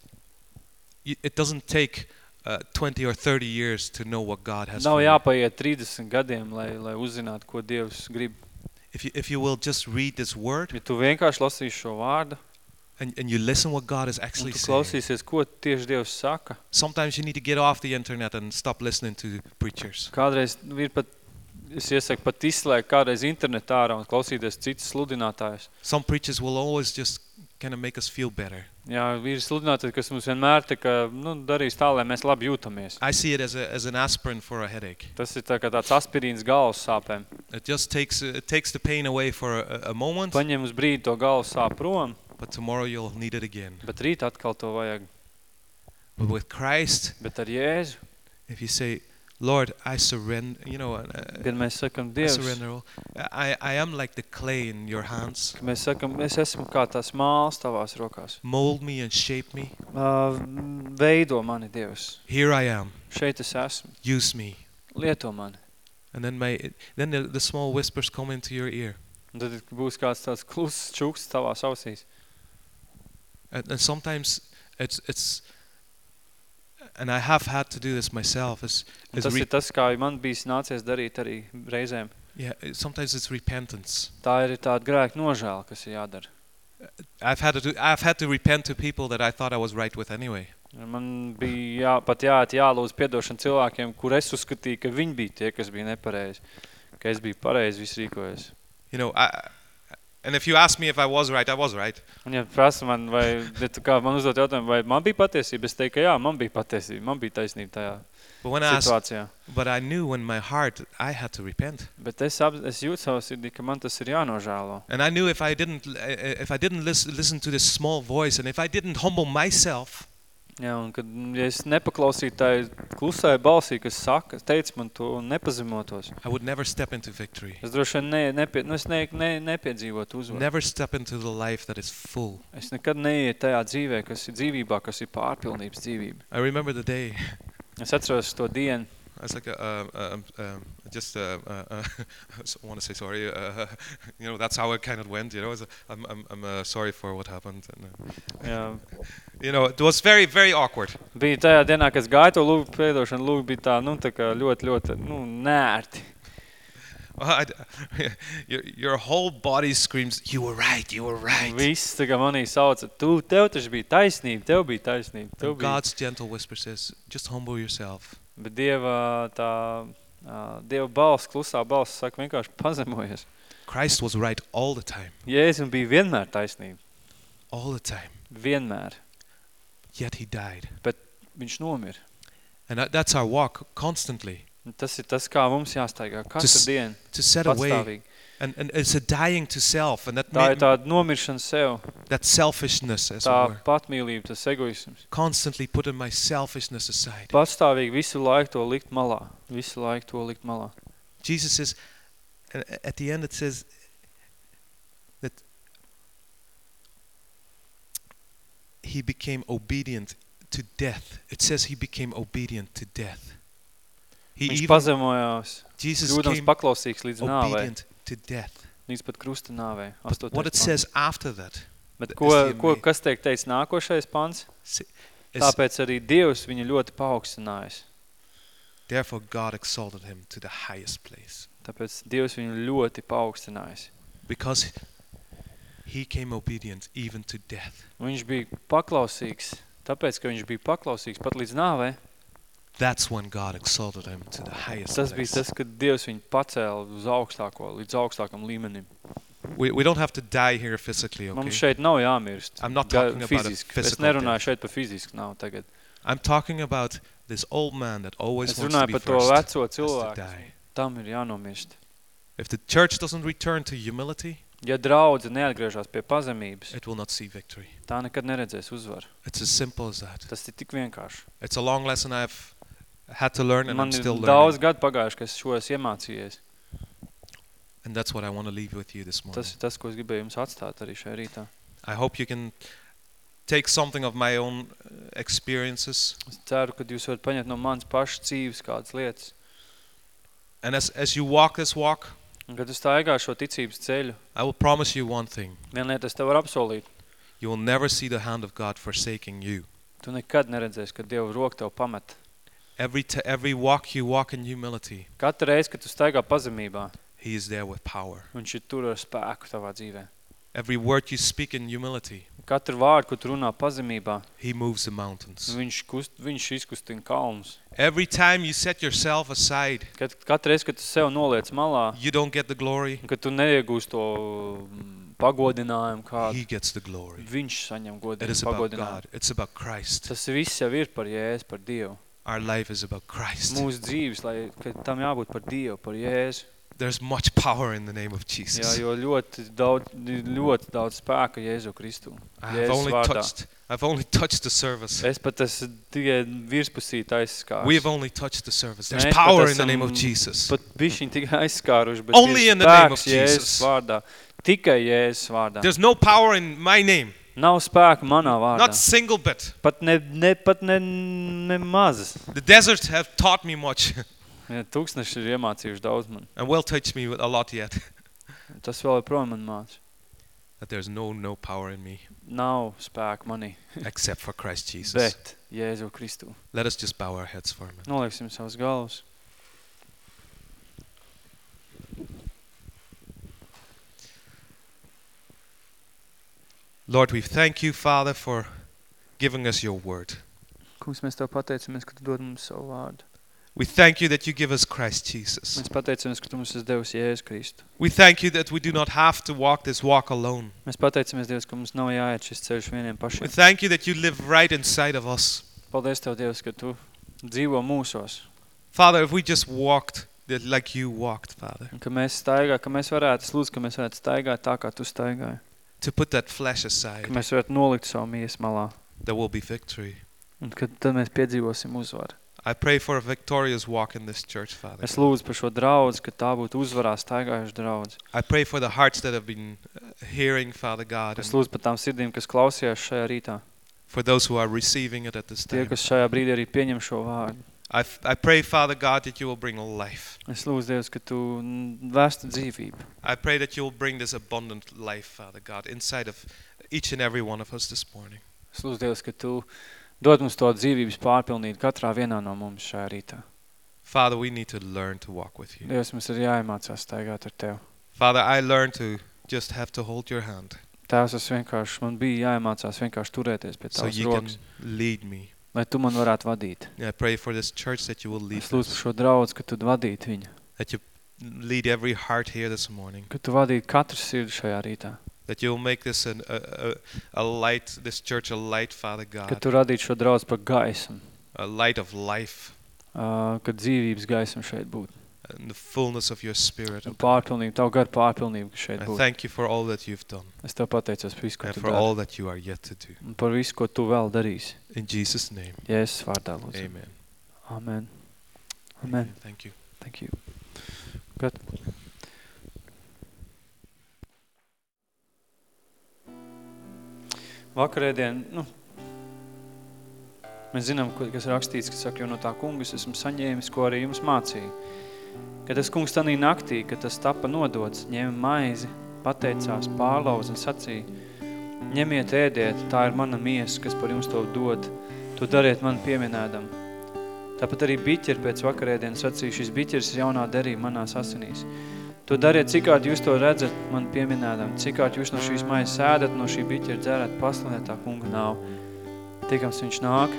Speaker 5: y- it doesn't take uh, 20 or 30 years to know what God has
Speaker 1: Nav
Speaker 5: for you.
Speaker 1: jāpaiet 30 gadiem, lai, lai uzzinātu, ko Dievs grib.
Speaker 5: If you, if you will just read this word
Speaker 1: Ja tu vienkārši lasīsi šo vārdu,
Speaker 5: and, and you listen what God is
Speaker 1: un
Speaker 5: actually
Speaker 1: tu
Speaker 5: saying,
Speaker 1: klausīsies, ko tieši Dievs saka,
Speaker 5: sometimes you need to get off the internet and stop listening to preachers.
Speaker 1: kādreiz ir pat, es iesaku pat izslēgt kādreiz internetā ārā un klausīties citus sludinātājus.
Speaker 5: Some preachers will always just kind of make us feel better.
Speaker 1: Jā, ir sludinātāji, kas mums vienmēr tā kā, nu, darīs tā, lai mēs labi jūtamies.
Speaker 5: I see it as, a, as an aspirin for a headache.
Speaker 1: Tas ir tā kā tāds aspirīns galvas sāpēm.
Speaker 5: It just takes, uh, it takes the pain away for a, a moment,
Speaker 1: Paņem uz brīdi to galvas sāp prom,
Speaker 5: but tomorrow you'll need it again.
Speaker 1: bet rīt atkal to vajag.
Speaker 5: But with Christ,
Speaker 1: Bet ar Jēzu,
Speaker 5: if you say, Lord, I surrender, you know, uh,
Speaker 1: kad mēs sakam
Speaker 5: I
Speaker 1: Dievs,
Speaker 5: surrender all. I, I am like the clay in your hands.
Speaker 1: ka mēs sakam, es esmu kā tās māls tavās rokās.
Speaker 5: Mold me and shape me.
Speaker 1: Uh, veido mani Dievs.
Speaker 5: Here I am.
Speaker 1: Šeit es esmu.
Speaker 5: Use me.
Speaker 1: Lieto mani.
Speaker 5: And then my then the, the small whispers come into your ear.
Speaker 1: Un tad būs kāds tāds kluss čuks tavās ausīs.
Speaker 5: And, and sometimes it's it's and I have had to do this myself is
Speaker 1: Un
Speaker 5: is
Speaker 1: tas
Speaker 5: re-
Speaker 1: ir tas, kā man bijis nācies darīt arī reizēm.
Speaker 5: yeah, it- sometimes it's repentance.
Speaker 1: Tā ir tāda grēka nožēla, kas ir jādara.
Speaker 5: I've had to do, I've had to repent to people that I thought I was right with anyway.
Speaker 1: Un Man bija jā, pat jā, jālūdz piedošana cilvēkiem, kur es uzskatīju, ka viņi bija tie, kas bija nepareizi. Ka es biju pareizi visu rīkojies.
Speaker 5: You know, I and if you ask me if I was right, I was right.
Speaker 1: Un ja prasa man, vai, ja tu kā man uzdot jautājumu, vai man bija patiesība, es teiktu, ka jā, man bija patiesība, man bija taisnība tajā
Speaker 5: But when I asked,
Speaker 1: situācijā.
Speaker 5: but I knew in my heart I had to repent.
Speaker 1: Bet es, ap, es jūtu savā sirdī, ka man tas ir jānožēlo.
Speaker 5: And I knew if I didn't uh, if I didn't listen, listen to this small voice and if I didn't humble myself,
Speaker 1: Jā, un kad ja es nepaklausītu tai klusai balsī, kas saka, teica man to un nepazemotos,
Speaker 5: I would never step into victory.
Speaker 1: es droši vien ne, nepie, nu, es ne, ne, nepiedzīvotu uzvaru.
Speaker 5: Never step into the life that is full.
Speaker 1: Es nekad neietu tajā dzīvē, kas ir dzīvībā, kas ir pārpilnības dzīvība.
Speaker 5: I remember the day.
Speaker 1: Es atceros to dienu,
Speaker 5: I was like, uh, um, um, just, uh, uh, uh, I want to say sorry. Uh, <laughs> you know, that's how it kind of went. You know, It's a- I'm, I'm, I'm uh, sorry for what happened. And, uh,
Speaker 1: jā, <laughs>
Speaker 5: you know, it was very, very awkward.
Speaker 1: bija tajā dienā, kad es gāju to lūgu piedošanu, lūgu bija tā, nu, tā kā ļoti, ļoti, nu, nērti.
Speaker 5: Uh, I <laughs> your, your whole body screams, "You were right. You were right."
Speaker 1: Viss kā manī sauca, tu, tev taču bija taisnība, tev bija taisnība, tev bija.
Speaker 5: God's gentle whisper says, "Just humble yourself."
Speaker 1: Bet Dieva tā, ā, Dieva balss, klusā balss saka vienkārši pazemojies.
Speaker 5: Christ was right all the time,
Speaker 1: Jēzum bija vienmēr taisnība.
Speaker 5: all the time.
Speaker 1: Vienmēr.
Speaker 5: Yet he died,
Speaker 1: Viņš nomira.
Speaker 5: and that, that's our walk constantly
Speaker 1: Un Tas ir tas, kā mums jāstaigā katru
Speaker 5: Tas-
Speaker 1: dienu.
Speaker 5: to set away,
Speaker 1: Patstāvīgi.
Speaker 5: And, and it's a dying to self, and that
Speaker 1: Tā ir tāda nomiršana sev,
Speaker 5: that selfishness, as it
Speaker 1: tā
Speaker 5: were.
Speaker 1: patmīlība, tas egoisms.
Speaker 5: constantly putting my selfishness aside.
Speaker 1: Patstāvīgi visu laiku to likt malā. Visu laiku to likt malā.
Speaker 5: Jesus says, at the end it says that he became obedient to death. It says he became obedient to death. He
Speaker 1: Viņš
Speaker 5: even,
Speaker 1: pazemojās,
Speaker 5: Jesus
Speaker 1: kļūdams
Speaker 5: came
Speaker 1: paklausīgs līdz nāvei,
Speaker 5: to death.
Speaker 1: līdz pat krusta nāvei.
Speaker 5: But
Speaker 1: Astotais
Speaker 5: what it
Speaker 1: pants.
Speaker 5: says after that
Speaker 1: Bet
Speaker 5: is
Speaker 1: ko,
Speaker 5: the
Speaker 1: ko,
Speaker 5: ama-
Speaker 1: kas tiek teicis nākošais pants?
Speaker 5: s- is,
Speaker 1: Tāpēc arī Dievs viņu ļoti paaugstinājis.
Speaker 5: therefore God exalted him to the highest place
Speaker 1: Tāpēc Dievs viņu ļoti paaugstinājis.
Speaker 5: because he came obedient even to death.
Speaker 1: Viņš bija paklausīgs, tāpēc, ka viņš bija paklausīgs pat līdz nāvei.
Speaker 5: That's when God exalted him to the highest
Speaker 1: Tas
Speaker 5: place.
Speaker 1: bija tas, kad Dievs viņu pacēla uz augstāko, līdz augstākam līmenim.
Speaker 5: We, we don't have to die here physically, okay?
Speaker 1: Mums šeit nav jāmirst.
Speaker 5: I'm not
Speaker 1: Ga-
Speaker 5: talking about a
Speaker 1: fiziski. Es
Speaker 5: physical
Speaker 1: nerunāju
Speaker 5: death.
Speaker 1: šeit par fizisku nav tagad.
Speaker 5: I'm talking about this old man that always
Speaker 1: Es
Speaker 5: wants to
Speaker 1: runāju
Speaker 5: be
Speaker 1: par to
Speaker 5: first.
Speaker 1: veco
Speaker 5: has to
Speaker 1: cilvēku.
Speaker 5: die.
Speaker 1: Tam ir jānomirst.
Speaker 5: If the church doesn't return to humility,
Speaker 1: Ja draudze neatgriežas pie pazemības,
Speaker 5: it will not see victory.
Speaker 1: tā nekad neredzēs uzvaru.
Speaker 5: It's as simple as that.
Speaker 1: Tas ir tik vienkārši.
Speaker 5: It's a long lesson I've had to learn and
Speaker 1: Man
Speaker 5: I'm
Speaker 1: ir
Speaker 5: still
Speaker 1: daudz
Speaker 5: learning.
Speaker 1: gadu pagājuši, ka es šo esmu iemācījies.
Speaker 5: And that's what I want to leave with you this morning.
Speaker 1: Tas ir tas, ko es gribēju jums atstāt arī šajā rītā.
Speaker 5: I hope you can take something of my own uh, experiences
Speaker 1: Es ceru, ka jūs varat paņemt no manas pašas dzīves kādas lietas.
Speaker 5: and as, as you walk this walk,
Speaker 1: Un, kad tu staigā šo ticības ceļu,
Speaker 5: I will promise you one thing.
Speaker 1: viena lieta es tev varu apsolīt.
Speaker 5: You will never see the hand of God forsaking you.
Speaker 1: Tu nekad neredzēsi, ka Dieva roka tev pamet.
Speaker 5: Every, t- every walk you walk in humility,
Speaker 1: Katru reizi, kad tu staigā pazemībā,
Speaker 5: He is there with power.
Speaker 1: viņš ir tur ar spēku tavā dzīvē.
Speaker 5: Every word you speak in humility,
Speaker 1: Katru vārdu, ko tu runā pazemībā,
Speaker 5: He moves the mountains.
Speaker 1: viņš, kust, viņš izkustina kalnus.
Speaker 5: Every time you set yourself aside,
Speaker 1: Kad, katru reizi, kad tu sev noliec malā,
Speaker 5: you don't get the glory,
Speaker 1: un kad tu neiegūst to mm, pagodinājumu kādu,
Speaker 5: He gets the glory.
Speaker 1: viņš saņem
Speaker 5: It is
Speaker 1: godinājumu,
Speaker 5: about
Speaker 1: pagodinājumu.
Speaker 5: God. It's about Christ.
Speaker 1: Tas viss jau ir par Jēzu, par Dievu.
Speaker 5: Our life is about Christ.
Speaker 1: Mūsu dzīves, lai ka tam jābūt par Dievu, par Jēzu.
Speaker 5: There's much power in the name of
Speaker 1: Jā,
Speaker 5: Jesus.
Speaker 1: jo ļoti daudz, ļoti daudz spēka Jēzu Kristu.
Speaker 5: I have
Speaker 1: Jēzus
Speaker 5: only
Speaker 1: vārdā.
Speaker 5: touched. I've only touched the service.
Speaker 1: Es pat esmu tikai virspusīt aizskārs.
Speaker 5: We have only touched the service. There's
Speaker 1: Mēs pat
Speaker 5: power in the
Speaker 1: esam
Speaker 5: name of Jesus.
Speaker 1: Pat bišķiņ tikai aizskāruši, bet
Speaker 5: Only
Speaker 1: ir
Speaker 5: in the name of
Speaker 1: spēks Jēzus
Speaker 5: Jesus.
Speaker 1: vārdā. Tikai Jēzus vārdā.
Speaker 5: There's no power in my name.
Speaker 1: Nav spēka manā vārdā.
Speaker 5: Not single bit.
Speaker 1: Pat ne, ne, pat ne, ne maz.
Speaker 5: The deserts have taught me much <laughs>
Speaker 1: Ja, tūkstneši ir iemācījuši daudz man.
Speaker 5: and will teach me a lot yet. <laughs>
Speaker 1: Tas vēl joprojām man māca.
Speaker 5: That there's no no power in me
Speaker 1: Nav spēka manī, <laughs>
Speaker 5: except for Christ Jesus.
Speaker 1: bet Jēzu Kristu.
Speaker 5: Let us just bow our heads for a minute.
Speaker 1: Nolieksim savus galvas.
Speaker 5: Lord, we thank you, Father, for giving us your word.
Speaker 1: Kungs, mēs Tev pateicamies, ka Tu dod mums savu vārdu.
Speaker 5: We thank you that you give us Christ Jesus.
Speaker 1: Mēs pateicamies, ka Tu mums esi devis Jēzu Kristu.
Speaker 5: We thank you that we do not have to walk this walk alone.
Speaker 1: Mēs pateicamies, Dievs, ka mums nav jāiet šis ceļš vieniem
Speaker 5: We thank you that you live right inside of us.
Speaker 1: Paldies Tev, Dievs, ka Tu dzīvo mūsos.
Speaker 5: Father, if we just walked like you walked, Father,
Speaker 1: Un ka mēs staigā, ka mēs varētu, ka mēs varētu staigāt tā, kā Tu staigāji.
Speaker 5: To put that flesh
Speaker 1: Ka
Speaker 5: aside,
Speaker 1: mēs varētu nolikt savu miesu malā.
Speaker 5: there will be victory.
Speaker 1: Un kad tad mēs piedzīvosim uzvaru.
Speaker 5: I pray for a victorious walk in this church, Father.
Speaker 1: Es lūdzu par šo draudzi, ka tā būtu uzvarā staigājuši draudzi.
Speaker 5: I pray for the hearts that have been uh, hearing, Father God,
Speaker 1: Es
Speaker 5: and
Speaker 1: lūdzu par tām sirdīm, kas klausījās šajā rītā.
Speaker 5: for those who are receiving it at this
Speaker 1: Tie,
Speaker 5: time.
Speaker 1: kas šajā brīdī arī pieņem šo vārdu.
Speaker 5: I, f- I pray, Father God, that you will bring life.
Speaker 1: Es lūdzu, Dievs, ka Tu mm, vēstu dzīvību.
Speaker 5: I pray that you will bring this abundant life, Father God, inside of each and every one of us this morning.
Speaker 1: Es lūdzu, Dievs, ka Tu dod mums to dzīvības pārpilnīt katrā vienā no mums šajā rītā.
Speaker 5: Father, we need to learn to walk with you.
Speaker 1: Dievs, mums ir jāiemācās staigāt ar Tev.
Speaker 5: Father, I learned to just have to hold your hand
Speaker 1: Tēvs, es vienkārši, man bija jāiemācās vienkārši turēties pie
Speaker 5: so
Speaker 1: Tavas
Speaker 5: you can
Speaker 1: rokas,
Speaker 5: lead me.
Speaker 1: Lai Tu man varētu vadīt.
Speaker 5: I pray for this church that you will lead
Speaker 1: Es lūdzu par
Speaker 5: us,
Speaker 1: šo draudz, ka Tu vadītu viņu.
Speaker 5: that you lead every heart here this morning,
Speaker 1: Ka Tu vadītu katru sirdi šajā rītā.
Speaker 5: that you will make this an, a, a, a light, this church a light, Father
Speaker 1: Ka
Speaker 5: God,
Speaker 1: Tu radītu šo draudz par gaismu.
Speaker 5: a light of life
Speaker 1: Uh, kad dzīvības gaisma šeit būtu.
Speaker 5: And the fullness of your spirit.
Speaker 1: Un
Speaker 5: oh God.
Speaker 1: pārpilnība, Tavu garu pārpilnību, ka šeit
Speaker 5: I
Speaker 1: būtu.
Speaker 5: thank you for all that you've done
Speaker 1: Es Tev pateicos par visu, ko
Speaker 5: and
Speaker 1: Tu
Speaker 5: for
Speaker 1: dari.
Speaker 5: all that you are yet to do.
Speaker 1: Un par visu, ko Tu vēl darīsi.
Speaker 5: In Jesus' name,
Speaker 1: Jēzus vārdā, lūdzu.
Speaker 5: amen.
Speaker 1: Amen. Amen.
Speaker 5: Thank you.
Speaker 1: Thank you. Good. Vakarēdien, nu, mēs zinām, ko- kas rakstīts, ka saka, jo no tā kungas esmu saņēmis, ko arī jums mācīja. Kad tas kungs tanī naktī, kad tas tapa nodots, ņēma maizi, pateicās, pārlauz un sacīja, ņemiet ēdiet, tā ir mana miesa, kas par jums to dod, to dariet man pieminēdam. Tāpat arī biķeri pēc vakarēdienas sacīja, šis biķeris jaunā derība manās asinīs. To dariet, cikārt jūs to redzat, man pieminēdam, cikārt jūs no šīs maizes sēdat, no šī biķera dzērāt, pasliniet tā kunga nav. Tikams viņš nāk.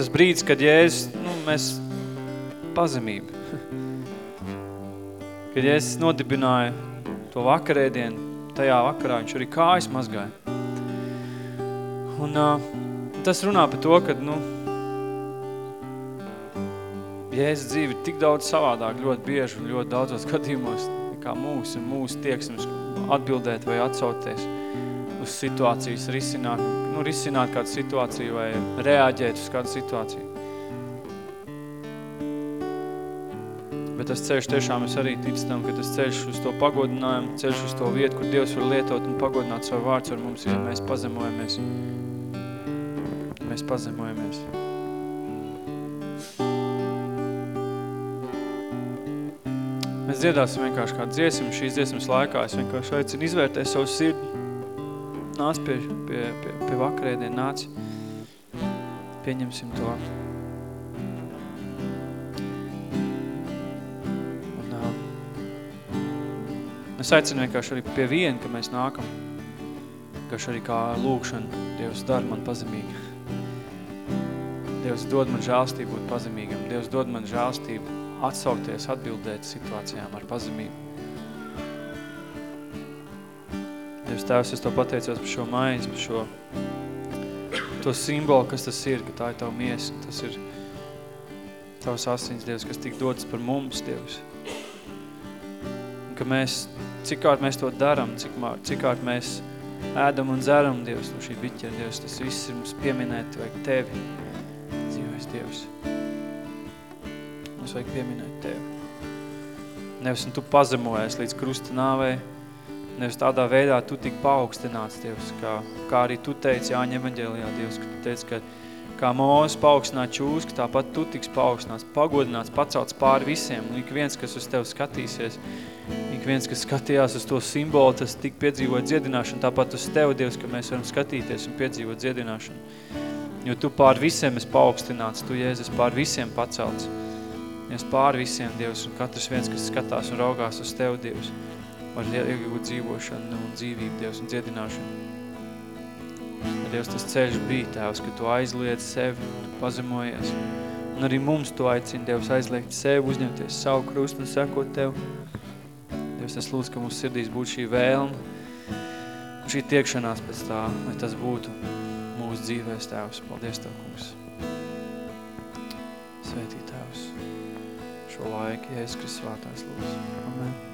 Speaker 1: Tas brīdis, kad Jēzus, nu, mēs pazemību. kad Jēzus nodibināja to vakarēdienu, tajā vakarā viņš arī kājas mazgāja. Un uh, tas runā par to, ka, nu, Jēzus dzīve ir tik daudz savādāk, ļoti bieži un ļoti daudzos gadījumos, kā mūsu, mūsu tieksmes atbildēt vai atsauties uz situācijas, risināt, nu, risināt kādu situāciju vai reaģēt uz kādu situāciju. Bet tas ceļš tiešām es arī ticu tam, ka tas ceļš uz to pagodinājumu, ceļš uz to vietu, kur Dievs var lietot un pagodināt savu vārds ar mums, ja mēs pazemojamies. Mēs pazemojamies. Mēs dziedāsim vienkārši kādu dziesmu. Šīs dziesmas laikā es vienkārši aicinu izvērtēt savu sirdi. Nāc pie, pie, pie, pie vakarēdien, nāc, pieņemsim to. Un, uh, es aicinu vienkārši arī pie viena, ka mēs nākam, vienkārši arī kā lūkšana, Dievs dara man pazemīgi. Dievs dod man žālstību būt pazemīgam. Dievs dod man žālstību atsaukties, atbildēt situācijām ar pazemību. Tēvs, es to pateicos par šo maizi, par šo to simbolu, kas tas ir, ka tā ir Tava miesa, tas ir Tavs asins, Dievs, kas tik dodas par mums, Dievs. Un ka mēs, cik kārt mēs to daram, cik, cik kārt mēs ēdam un dzeram, Dievs, no šī biķera, Dievs, tas viss ir mums pieminēt, vajag Tevi, dzīvais Dievs. Mums vajag pieminēt Tevi. Nevis un Tu pazemojies līdz krusta nāvei, nevis tādā veidā Tu tik paaugstināts, Dievs, kā, kā arī Tu teici Jāņa evaņģēlijā, Dievs, ka Tu teici, ka kā Mūzes paaugstināt čūsku, tāpat Tu tiks paaugstināts, pagodināts, pacelts pāri visiem, un ik viens, kas uz Tevi skatīsies, ik viens, kas skatījās uz to simbolu, tas tik piedzīvot dziedināšanu, tāpat uz Tevi, Dievs, ka mēs varam skatīties un piedzīvot dziedināšanu. Jo Tu pār visiem esi paaugstināts, Tu, Jēzus, pār visiem pacelts. Es pār visiem, Dievs, un katrs viens, kas skatās un raugās uz Tevi, Dievs, var iegūt dzīvošanu un dzīvību, Dievs, un dziedināšanu. Dievs, tas ceļš bija, Tēvs, ka Tu aizliedz sevi, Tu pazemojies. Un arī mums Tu aicini, Dievs, aizliegt sevi, uzņemties savu krustu un sekot Tev. Dievs, es lūdzu, ka mums sirdīs būtu šī vēlme, šī tiekšanās pēc tā, lai tas būtu mūsu dzīvēs, Tēvs. Paldies Tev, kungs. Svētī Tēvs šo laiku, Jēzus Kristus svētās lūdzu. Amen.